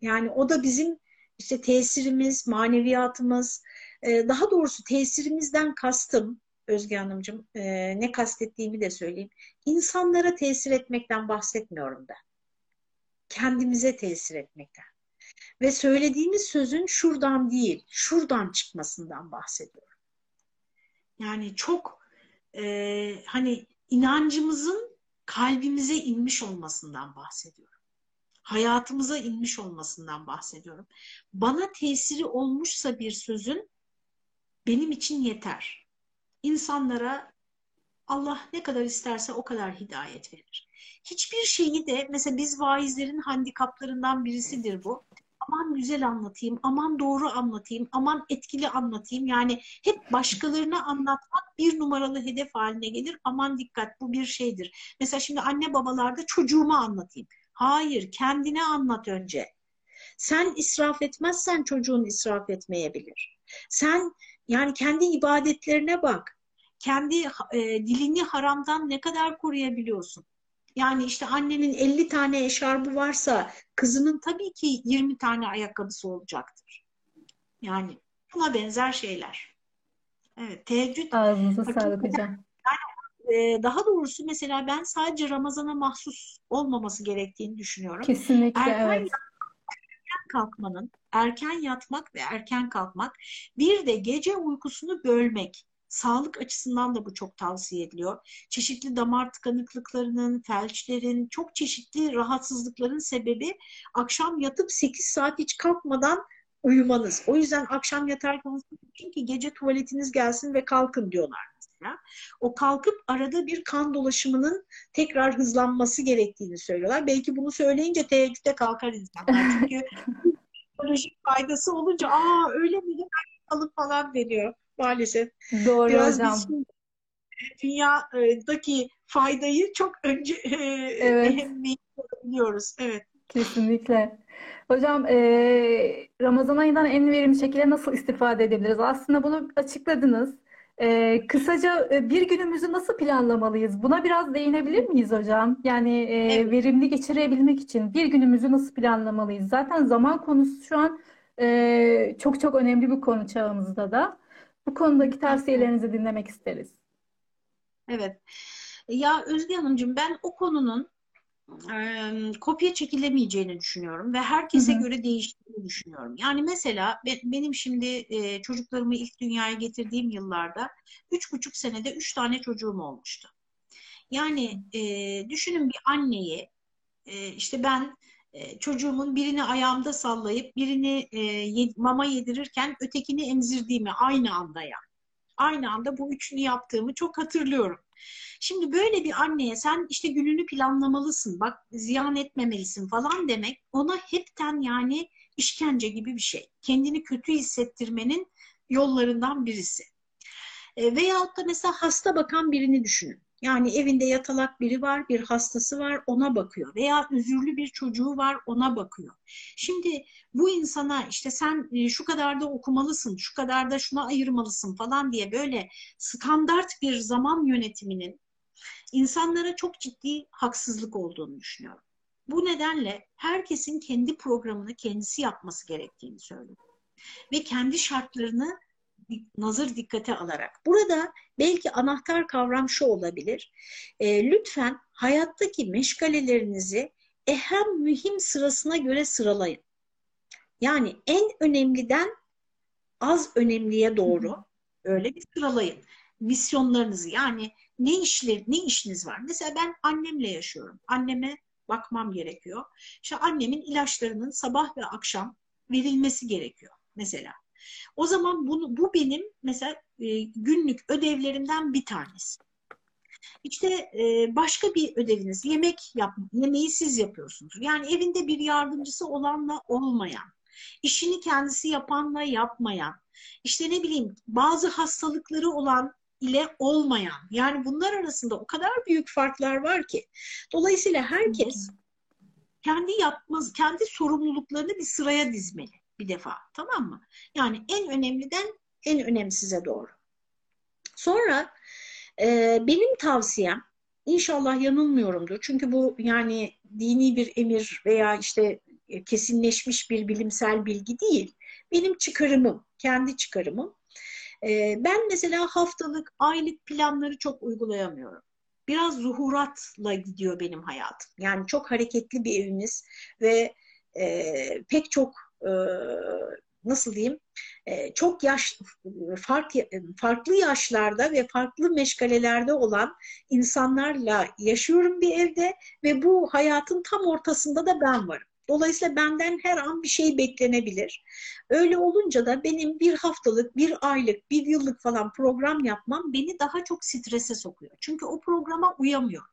Yani o da bizim işte tesirimiz, maneviyatımız, daha doğrusu tesirimizden kastım Özge Hanımcığım e, ne kastettiğimi de söyleyeyim. İnsanlara tesir etmekten bahsetmiyorum ben. Kendimize tesir etmekten. Ve söylediğimiz sözün şuradan değil, şuradan çıkmasından bahsediyorum. Yani çok e, hani inancımızın kalbimize inmiş olmasından bahsediyorum. Hayatımıza inmiş olmasından bahsediyorum. Bana tesiri olmuşsa bir sözün benim için yeter insanlara Allah ne kadar isterse o kadar hidayet verir. Hiçbir şeyi de mesela biz vaizlerin handikaplarından birisidir bu. Aman güzel anlatayım, aman doğru anlatayım, aman etkili anlatayım. Yani hep başkalarına anlatmak bir numaralı hedef haline gelir. Aman dikkat bu bir şeydir. Mesela şimdi anne babalarda çocuğuma anlatayım. Hayır, kendine anlat önce. Sen israf etmezsen çocuğun israf etmeyebilir. Sen yani kendi ibadetlerine bak kendi e, dilini haramdan ne kadar koruyabiliyorsun? Yani işte annenin 50 tane eşarbı varsa kızının tabii ki 20 tane ayakkabısı olacaktır. Yani buna benzer şeyler. Evet, teheccüd. Ağzınıza sağlık hocam. Yani, e, daha doğrusu mesela ben sadece Ramazan'a mahsus olmaması gerektiğini düşünüyorum. Kesinlikle erken evet. Erken kalkmanın, erken yatmak ve erken kalkmak, bir de gece uykusunu bölmek. Sağlık açısından da bu çok tavsiye ediliyor. Çeşitli damar tıkanıklıklarının, felçlerin, çok çeşitli rahatsızlıkların sebebi akşam yatıp 8 saat hiç kalkmadan uyumanız. O yüzden akşam yatarken ki gece tuvaletiniz gelsin ve kalkın diyorlar mesela. O kalkıp arada bir kan dolaşımının tekrar hızlanması gerektiğini söylüyorlar. Belki bunu söyleyince teheccüde kalkar insanlar. <laughs> Çünkü psikolojik faydası olunca aa öyle mi alıp falan deniyor maalesef. Doğru Biraz hocam. Biz dünyadaki faydayı çok önce evet. biliyoruz. Evet. Kesinlikle. Hocam e, Ramazan ayından en verimli şekilde nasıl istifade edebiliriz? Aslında bunu açıkladınız. E, kısaca bir günümüzü nasıl planlamalıyız? Buna biraz değinebilir miyiz hocam? Yani e, Evet. verimli geçirebilmek için bir günümüzü nasıl planlamalıyız? Zaten zaman konusu şu an e, çok çok önemli bir konu çağımızda da. Bu konudaki tavsiyelerinizi dinlemek isteriz. Evet. Ya Özge Hanımcığım ben o konunun e, kopya çekilemeyeceğini düşünüyorum ve herkese Hı hı. göre değiştiğini düşünüyorum. Yani mesela be- benim şimdi e, çocuklarımı ilk dünyaya getirdiğim yıllarda üç buçuk senede üç tane çocuğum olmuştu. Yani e, düşünün bir anneyi e, işte ben çocuğumun birini ayağımda sallayıp birini e, mama yedirirken ötekini emzirdiğimi aynı anda ya. Aynı anda bu üçünü yaptığımı çok hatırlıyorum. Şimdi böyle bir anneye sen işte gününü planlamalısın, bak ziyan etmemelisin falan demek ona hepten yani işkence gibi bir şey. Kendini kötü hissettirmenin yollarından birisi. E, veyahut da mesela hasta bakan birini düşünün. Yani evinde yatalak biri var, bir hastası var, ona bakıyor. Veya özürlü bir çocuğu var, ona bakıyor. Şimdi bu insana işte sen e, şu kadar da okumalısın, şu kadar da şuna ayırmalısın falan diye böyle standart bir zaman yönetiminin insanlara çok ciddi haksızlık olduğunu düşünüyorum. Bu nedenle herkesin kendi programını kendisi yapması gerektiğini söylüyorum. Ve kendi şartlarını nazır dikkate alarak. Burada belki anahtar kavram şu olabilir. E, lütfen hayattaki meşgalelerinizi ehem mühim sırasına göre sıralayın. Yani en önemliden az önemliye doğru öyle bir sıralayın. Misyonlarınızı yani ne işler, ne işiniz var? Mesela ben annemle yaşıyorum. Anneme bakmam gerekiyor. İşte annemin ilaçlarının sabah ve akşam verilmesi gerekiyor mesela. O zaman bunu, bu benim mesela e, günlük ödevlerimden bir tanesi. İşte e, başka bir ödeviniz yemek yap, yemeği siz yapıyorsunuz. Yani evinde bir yardımcısı olanla olmayan, işini kendisi yapanla yapmayan, işte ne bileyim bazı hastalıkları olan ile olmayan. Yani bunlar arasında o kadar büyük farklar var ki. Dolayısıyla herkes kendi yapmaz, kendi sorumluluklarını bir sıraya dizmeli bir defa. Tamam mı? Yani en önemliden en önemsize doğru. Sonra e, benim tavsiyem inşallah yanılmıyorumdur. Çünkü bu yani dini bir emir veya işte kesinleşmiş bir bilimsel bilgi değil. Benim çıkarımım, kendi çıkarımım. E, ben mesela haftalık, aylık planları çok uygulayamıyorum. Biraz zuhuratla gidiyor benim hayatım. Yani çok hareketli bir evimiz ve e, pek çok e, nasıl diyeyim e, çok yaş fark farklı yaşlarda ve farklı meşgalelerde olan insanlarla yaşıyorum bir evde ve bu hayatın tam ortasında da ben varım. Dolayısıyla benden her an bir şey beklenebilir. Öyle olunca da benim bir haftalık, bir aylık, bir yıllık falan program yapmam beni daha çok strese sokuyor. Çünkü o programa uyamıyorum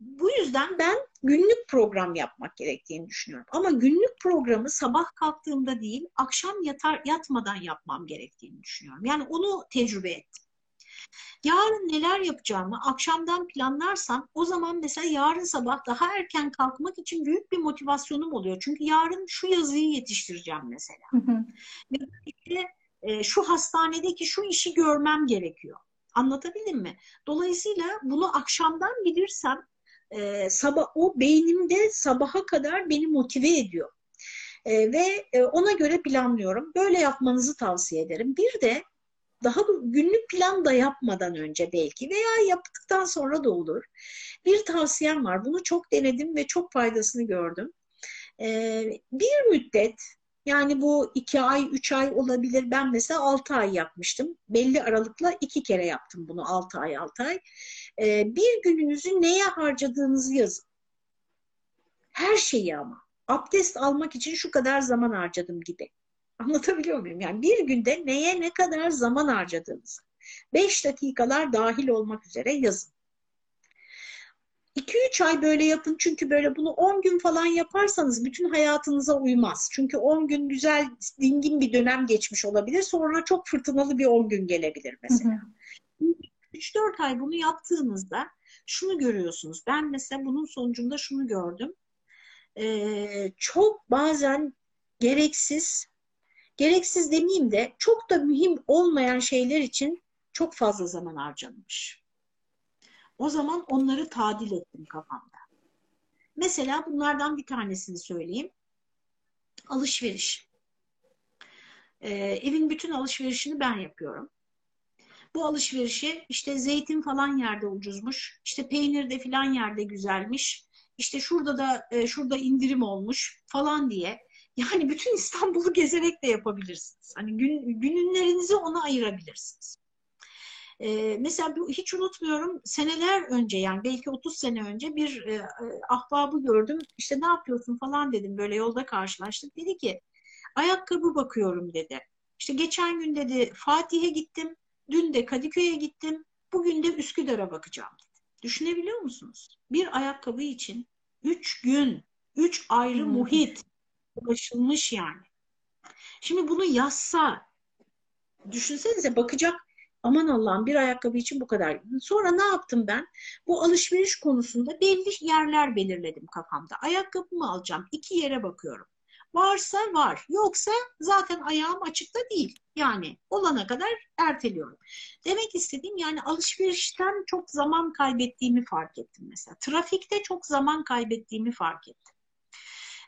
bu yüzden ben günlük program yapmak gerektiğini düşünüyorum. Ama günlük programı sabah kalktığımda değil, akşam yatar yatmadan yapmam gerektiğini düşünüyorum. Yani onu tecrübe ettim. Yarın neler yapacağımı akşamdan planlarsam o zaman mesela yarın sabah daha erken kalkmak için büyük bir motivasyonum oluyor. Çünkü yarın şu yazıyı yetiştireceğim mesela. Hı hı. işte, e, şu hastanedeki şu işi görmem gerekiyor. Anlatabildim mi? Dolayısıyla bunu akşamdan bilirsem e, sabah o beynimde sabaha kadar beni motive ediyor. E, ve e, ona göre planlıyorum. Böyle yapmanızı tavsiye ederim. Bir de daha günlük plan da yapmadan önce belki veya yaptıktan sonra da olur. Bir tavsiyem var. Bunu çok denedim ve çok faydasını gördüm. E, bir müddet yani bu iki ay, üç ay olabilir. Ben mesela altı ay yapmıştım. Belli aralıkla iki kere yaptım bunu altı ay, altı ay. Ee, bir gününüzü neye harcadığınızı yazın. Her şeyi ama. Abdest almak için şu kadar zaman harcadım gibi. <laughs> Anlatabiliyor muyum? Yani bir günde neye ne kadar zaman harcadığınızı. Beş dakikalar dahil olmak üzere yazın. 2-3 ay böyle yapın çünkü böyle bunu 10 gün falan yaparsanız bütün hayatınıza uymaz. Çünkü 10 gün güzel dingin bir dönem geçmiş olabilir. Sonra çok fırtınalı bir 10 gün gelebilir mesela. 3-4 ay bunu yaptığınızda şunu görüyorsunuz. Ben mesela bunun sonucunda şunu gördüm. Ee, çok bazen gereksiz, gereksiz demeyeyim de çok da mühim olmayan şeyler için çok fazla zaman harcanmış. O zaman onları tadil ettim kafamda. Mesela bunlardan bir tanesini söyleyeyim. Alışveriş. Ee, evin bütün alışverişini ben yapıyorum. Bu alışverişi işte zeytin falan yerde ucuzmuş, işte peynir de filan yerde güzelmiş, işte şurada da e, şurada indirim olmuş falan diye. Yani bütün İstanbul'u gezerek de yapabilirsiniz. Hani gün, günlerinizi ona ayırabilirsiniz. E, mesela hiç unutmuyorum seneler önce yani belki 30 sene önce bir e, ahbabı gördüm. İşte ne yapıyorsun falan dedim böyle yolda karşılaştık. Dedi ki ayakkabı bakıyorum dedi. İşte geçen gün dedi Fatih'e gittim. Dün de Kadıköy'e gittim. Bugün de Üsküdar'a bakacağım dedi. Düşünebiliyor musunuz? Bir ayakkabı için 3 gün, 3 ayrı hmm. muhit ulaşılmış yani. Şimdi bunu yazsa düşünsenize bakacak Aman Allah'ım bir ayakkabı için bu kadar. Sonra ne yaptım ben? Bu alışveriş konusunda belli yerler belirledim kafamda. Ayakkabımı alacağım. İki yere bakıyorum. Varsa var. Yoksa zaten ayağım açıkta değil. Yani olana kadar erteliyorum. Demek istediğim yani alışverişten çok zaman kaybettiğimi fark ettim mesela. Trafikte çok zaman kaybettiğimi fark ettim.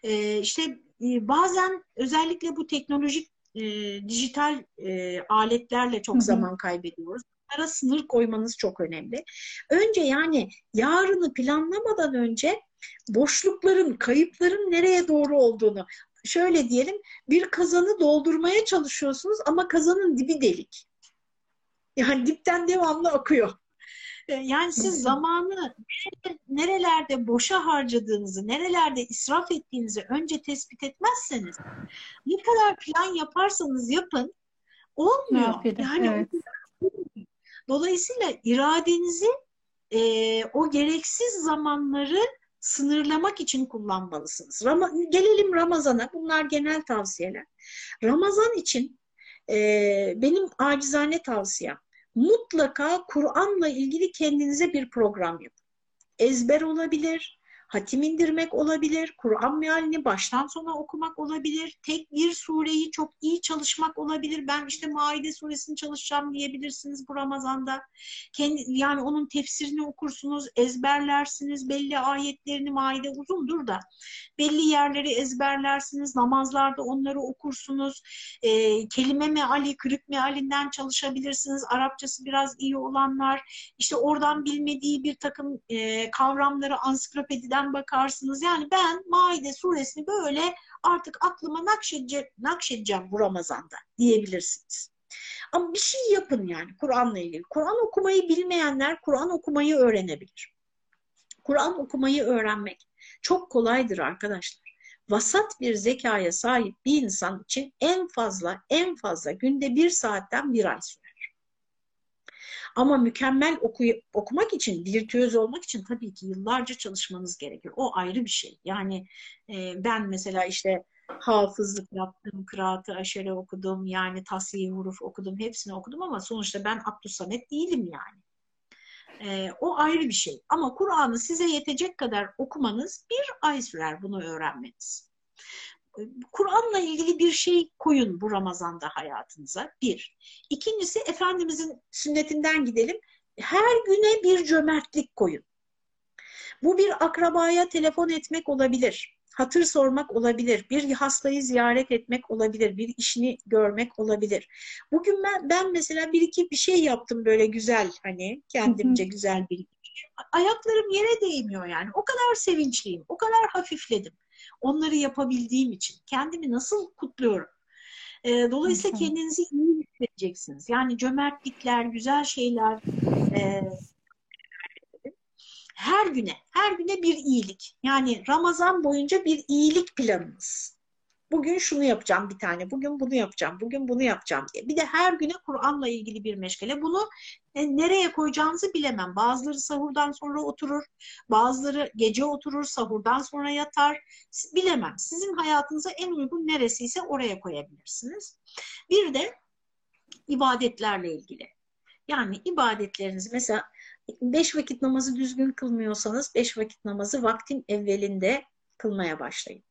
Ee, işte e, bazen özellikle bu teknolojik e, dijital e, aletlerle çok Hı hı. zaman kaybediyoruz. Bunlara sınır koymanız çok önemli. Önce yani yarını planlamadan önce boşlukların, kayıpların nereye doğru olduğunu şöyle diyelim bir kazanı doldurmaya çalışıyorsunuz ama kazanın dibi delik. Yani dipten devamlı akıyor. E, Yani siz zamanı nere- nerelerde boşa harcadığınızı, nerelerde israf ettiğinizi önce tespit etmezseniz ne kadar plan yaparsanız yapın olmuyor. Nafile, Yani evet. dolayısıyla iradenizi e, o gereksiz zamanları sınırlamak için kullanmalısınız. Rama, gelelim Ramazan'a. Bunlar genel tavsiyeler. Ramazan için e, benim acizane tavsiyem mutlaka Kur'an'la ilgili kendinize bir program yapın. Ezber olabilir, hatim indirmek olabilir, Kur'an mealini baştan sona okumak olabilir, tek bir sureyi çok iyi çalışmak olabilir. Ben işte Maide suresini çalışacağım diyebilirsiniz bu Ramazan'da. Kendi, yani onun tefsirini okursunuz, ezberlersiniz, belli ayetlerini Maide uzundur da belli yerleri ezberlersiniz, namazlarda onları okursunuz, e, kelime meali, kırık mealinden çalışabilirsiniz, Arapçası biraz iyi olanlar, işte oradan bilmediği bir takım e, kavramları ansiklopediden bakarsınız. Yani ben Maide suresini böyle artık aklıma nakşedeceğim, nakşedeceğim bu Ramazan'da diyebilirsiniz. Ama bir şey yapın yani Kur'an'la ilgili. Kur'an okumayı bilmeyenler Kur'an okumayı öğrenebilir. Kur'an okumayı öğrenmek çok kolaydır arkadaşlar. Vasat bir zekaya sahip bir insan için en fazla en fazla günde bir saatten bir ay sürer. Ama mükemmel okuy- okumak için, virtüöz olmak için tabii ki yıllarca çalışmanız gerekir. O ayrı bir şey. Yani e, ben mesela işte hafızlık yaptım, kıraatı aşere okudum, yani tasih huruf okudum, hepsini okudum ama sonuçta ben Abdülsamet değilim yani. E, o ayrı bir şey. Ama Kur'an'ı size yetecek kadar okumanız bir ay sürer bunu öğrenmeniz. Kur'an'la ilgili bir şey koyun bu Ramazan'da hayatınıza. Bir. İkincisi Efendimizin sünnetinden gidelim. Her güne bir cömertlik koyun. Bu bir akrabaya telefon etmek olabilir. Hatır sormak olabilir. Bir hastayı ziyaret etmek olabilir. Bir işini görmek olabilir. Bugün ben, ben mesela bir iki bir şey yaptım böyle güzel hani kendimce güzel bir ayaklarım yere değmiyor yani. O kadar sevinçliyim. O kadar hafifledim. Onları yapabildiğim için. Kendimi nasıl kutluyorum. E, dolayısıyla kendinizi iyi hissedeceksiniz. Yani cömertlikler, güzel şeyler e, her güne, her güne bir iyilik. Yani Ramazan boyunca bir iyilik planınız. Bugün şunu yapacağım bir tane, bugün bunu yapacağım, bugün bunu yapacağım diye. Bir de her güne Kur'an'la ilgili bir meşgale. Bunu e, nereye koyacağınızı bilemem. Bazıları sahurdan sonra oturur, bazıları gece oturur, sahurdan sonra yatar. Bilemem. Sizin hayatınıza en uygun neresiyse oraya koyabilirsiniz. Bir de ibadetlerle ilgili. Yani ibadetlerinizi mesela beş vakit namazı düzgün kılmıyorsanız beş vakit namazı vaktin evvelinde kılmaya başlayın.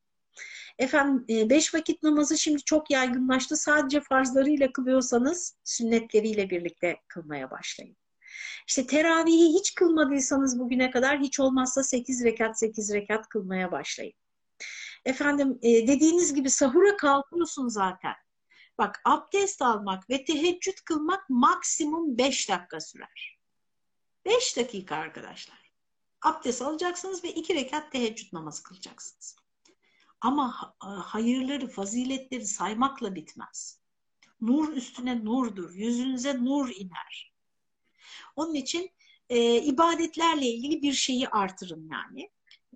Efendim e, beş vakit namazı şimdi çok yaygınlaştı. Sadece farzlarıyla kılıyorsanız sünnetleriyle birlikte kılmaya başlayın. İşte teravihi hiç kılmadıysanız bugüne kadar hiç olmazsa sekiz rekat sekiz rekat kılmaya başlayın. Efendim e, dediğiniz gibi sahura kalkıyorsun zaten. Bak abdest almak ve teheccüd kılmak maksimum beş dakika sürer. Beş dakika arkadaşlar. Abdest alacaksınız ve iki rekat teheccüd namazı kılacaksınız. Ama hayırları, faziletleri saymakla bitmez. Nur üstüne nurdur. Yüzünüze nur iner. Onun için e, ibadetlerle ilgili bir şeyi artırın yani.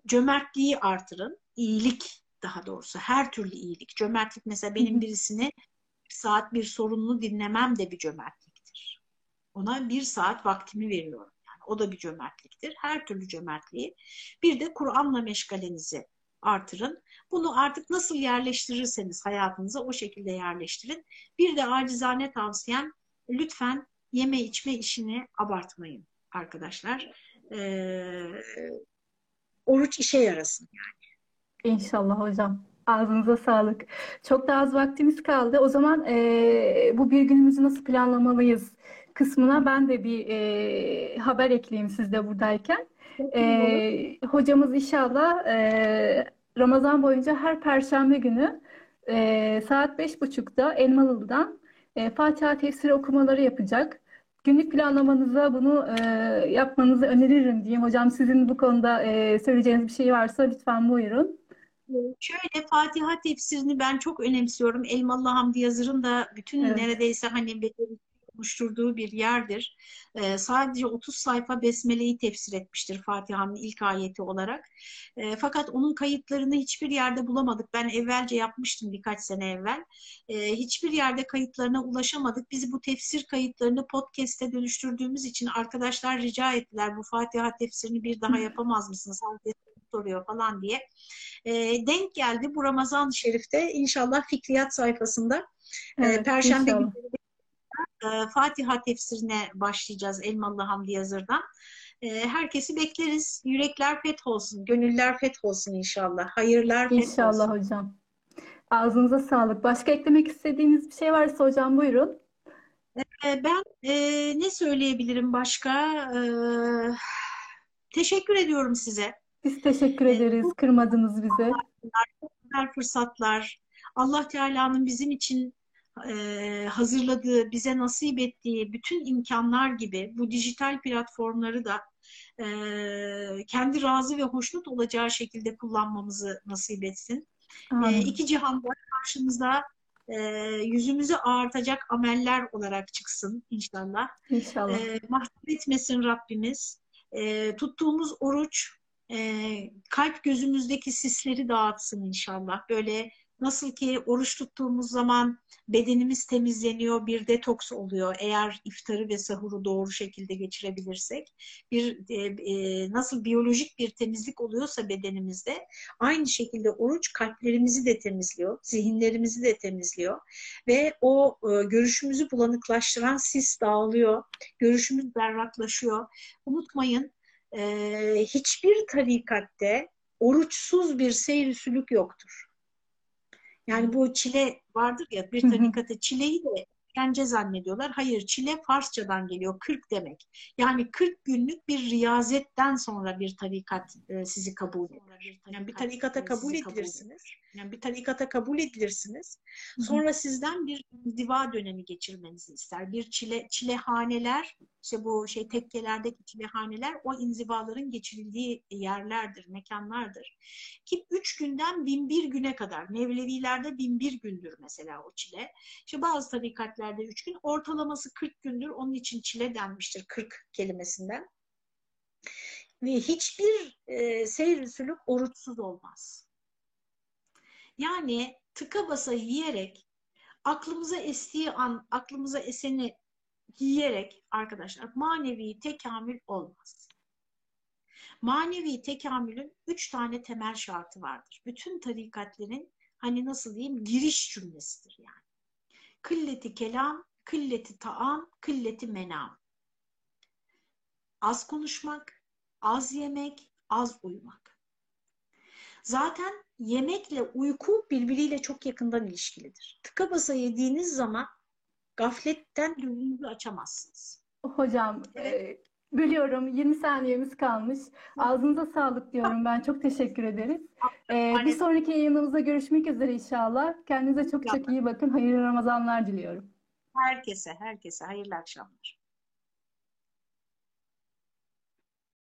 Cömertliği artırın. İyilik daha doğrusu. Her türlü iyilik. Cömertlik mesela benim birisini bir saat bir sorununu dinlemem de bir cömertliktir. Ona bir saat vaktimi veriyorum. Yani o da bir cömertliktir. Her türlü cömertliği. Bir de Kur'an'la meşgalenizi artırın. Bunu artık nasıl yerleştirirseniz hayatınıza o şekilde yerleştirin. Bir de acizane tavsiyem lütfen yeme içme işini abartmayın arkadaşlar. Ee, oruç işe yarasın yani. İnşallah hocam. Ağzınıza sağlık. Çok da az vaktimiz kaldı. O zaman eee, bu bir günümüzü nasıl planlamalıyız kısmına ben de bir eee, haber ekleyeyim siz de buradayken. Eee, hocamız inşallah eee, Ramazan boyunca her Perşembe günü eee, saat beş buçukta Elmalı'dan eee, Fatiha tefsiri okumaları yapacak. Günlük planlamanıza bunu eee, yapmanızı öneririm diyeyim. Hocam sizin bu konuda eee, söyleyeceğiniz bir şey varsa lütfen buyurun. Şöyle Fatiha tefsirini ben çok önemsiyorum. Elmalı Hamdi Yazır'ın da bütün Evet. neredeyse hani oluşturduğu bir yerdir. Ee, sadece 30 sayfa Besmele'yi tefsir etmiştir Fatiha'nın ilk ayeti olarak. Ee, fakat onun kayıtlarını hiçbir yerde bulamadık. Ben evvelce yapmıştım birkaç sene evvel. Ee, hiçbir yerde kayıtlarına ulaşamadık. Biz bu tefsir kayıtlarını podcast'e dönüştürdüğümüz için arkadaşlar rica ettiler bu Fatiha tefsirini bir daha yapamaz mısınız? Herkes soruyor falan diye. E, denk geldi bu Ramazan-ı Şerif'te inşallah fikriyat sayfasında e, Evet, Perşembe inşallah. E, Fatiha tefsirine başlayacağız Elmalı Hamdi Yazır'dan. E, herkesi bekleriz. Yürekler feth olsun, gönüller feth olsun inşallah. Hayırlar feth İnşallah olsun. hocam. Ağzınıza sağlık. Başka eklemek istediğiniz bir şey varsa hocam buyurun. E, ben e, ne söyleyebilirim başka? E, teşekkür ediyorum size. Biz teşekkür ederiz. Kırmadınız bizi. güzel fırsatlar, Allah Teala'nın bizim için e, hazırladığı, bize nasip ettiği bütün imkanlar gibi bu dijital platformları da e, kendi razı ve hoşnut olacağı şekilde kullanmamızı nasip etsin. E, Amin. iki cihanda karşımıza e, yüzümüzü ağartacak ameller olarak çıksın inşallah. İnşallah. E, mahcup etmesin Rabbimiz. E, tuttuğumuz oruç e, kalp gözümüzdeki sisleri dağıtsın inşallah. Böyle nasıl ki oruç tuttuğumuz zaman bedenimiz temizleniyor, bir detoks oluyor. Eğer iftarı ve sahuru doğru şekilde geçirebilirsek, bir e, e, nasıl biyolojik bir temizlik oluyorsa bedenimizde, aynı şekilde oruç kalplerimizi de temizliyor, zihinlerimizi de temizliyor ve o e, görüşümüzü bulanıklaştıran sis dağılıyor, görüşümüz berraklaşıyor. Unutmayın, e, hiçbir tarikatte oruçsuz bir seyir sülük yoktur. Yani bu çile vardır ya bir tarikata çileyi de işkence zannediyorlar. Hayır çile Farsçadan geliyor 40 demek. Yani 40 günlük bir riyazetten sonra bir tarikat e, sizi kabul eder. Yani bir tarikata kabul edilirsiniz. Yani bir tarikata kabul edilirsiniz. Hı hı. Sonra sizden bir inziva dönemi geçirmenizi ister. Bir çile çilehaneler, işte bu şey tekkelerdeki çilehaneler o inzivaların geçirildiği yerlerdir, mekanlardır. Ki üç günden bin bir güne kadar. Mevlevilerde bin bir gündür mesela o çile. İşte bazı tarikatlerde üç gün, ortalaması 40 gündür. Onun için çile denmiştir 40 kelimesinden. Ve hiçbir e, seyir sülük oruçsuz olmaz. Yani tıka basa yiyerek aklımıza estiği an, aklımıza eseni yiyerek arkadaşlar manevi tekamül olmaz. Manevi tekamülün üç tane temel şartı vardır. Bütün tarikatlerin hani nasıl diyeyim giriş cümlesidir yani. Kılleti kelam, kılleti taam, kılleti menam. Az konuşmak, az yemek, az uyumak. Zaten yemekle uyku birbiriyle çok yakından ilişkilidir. Tıka basa yediğiniz zaman gafletten gözünüzü açamazsınız. Hocam, Evet. Bölüyorum. 20 saniyemiz kalmış. Ağzınıza sağlık diyorum ben. Çok teşekkür ederiz. E, bir sonraki yayınımızda görüşmek üzere inşallah. Kendinize çok çok iyi bakın. Hayırlı Ramazanlar diliyorum. herkese, herkese hayırlı akşamlar.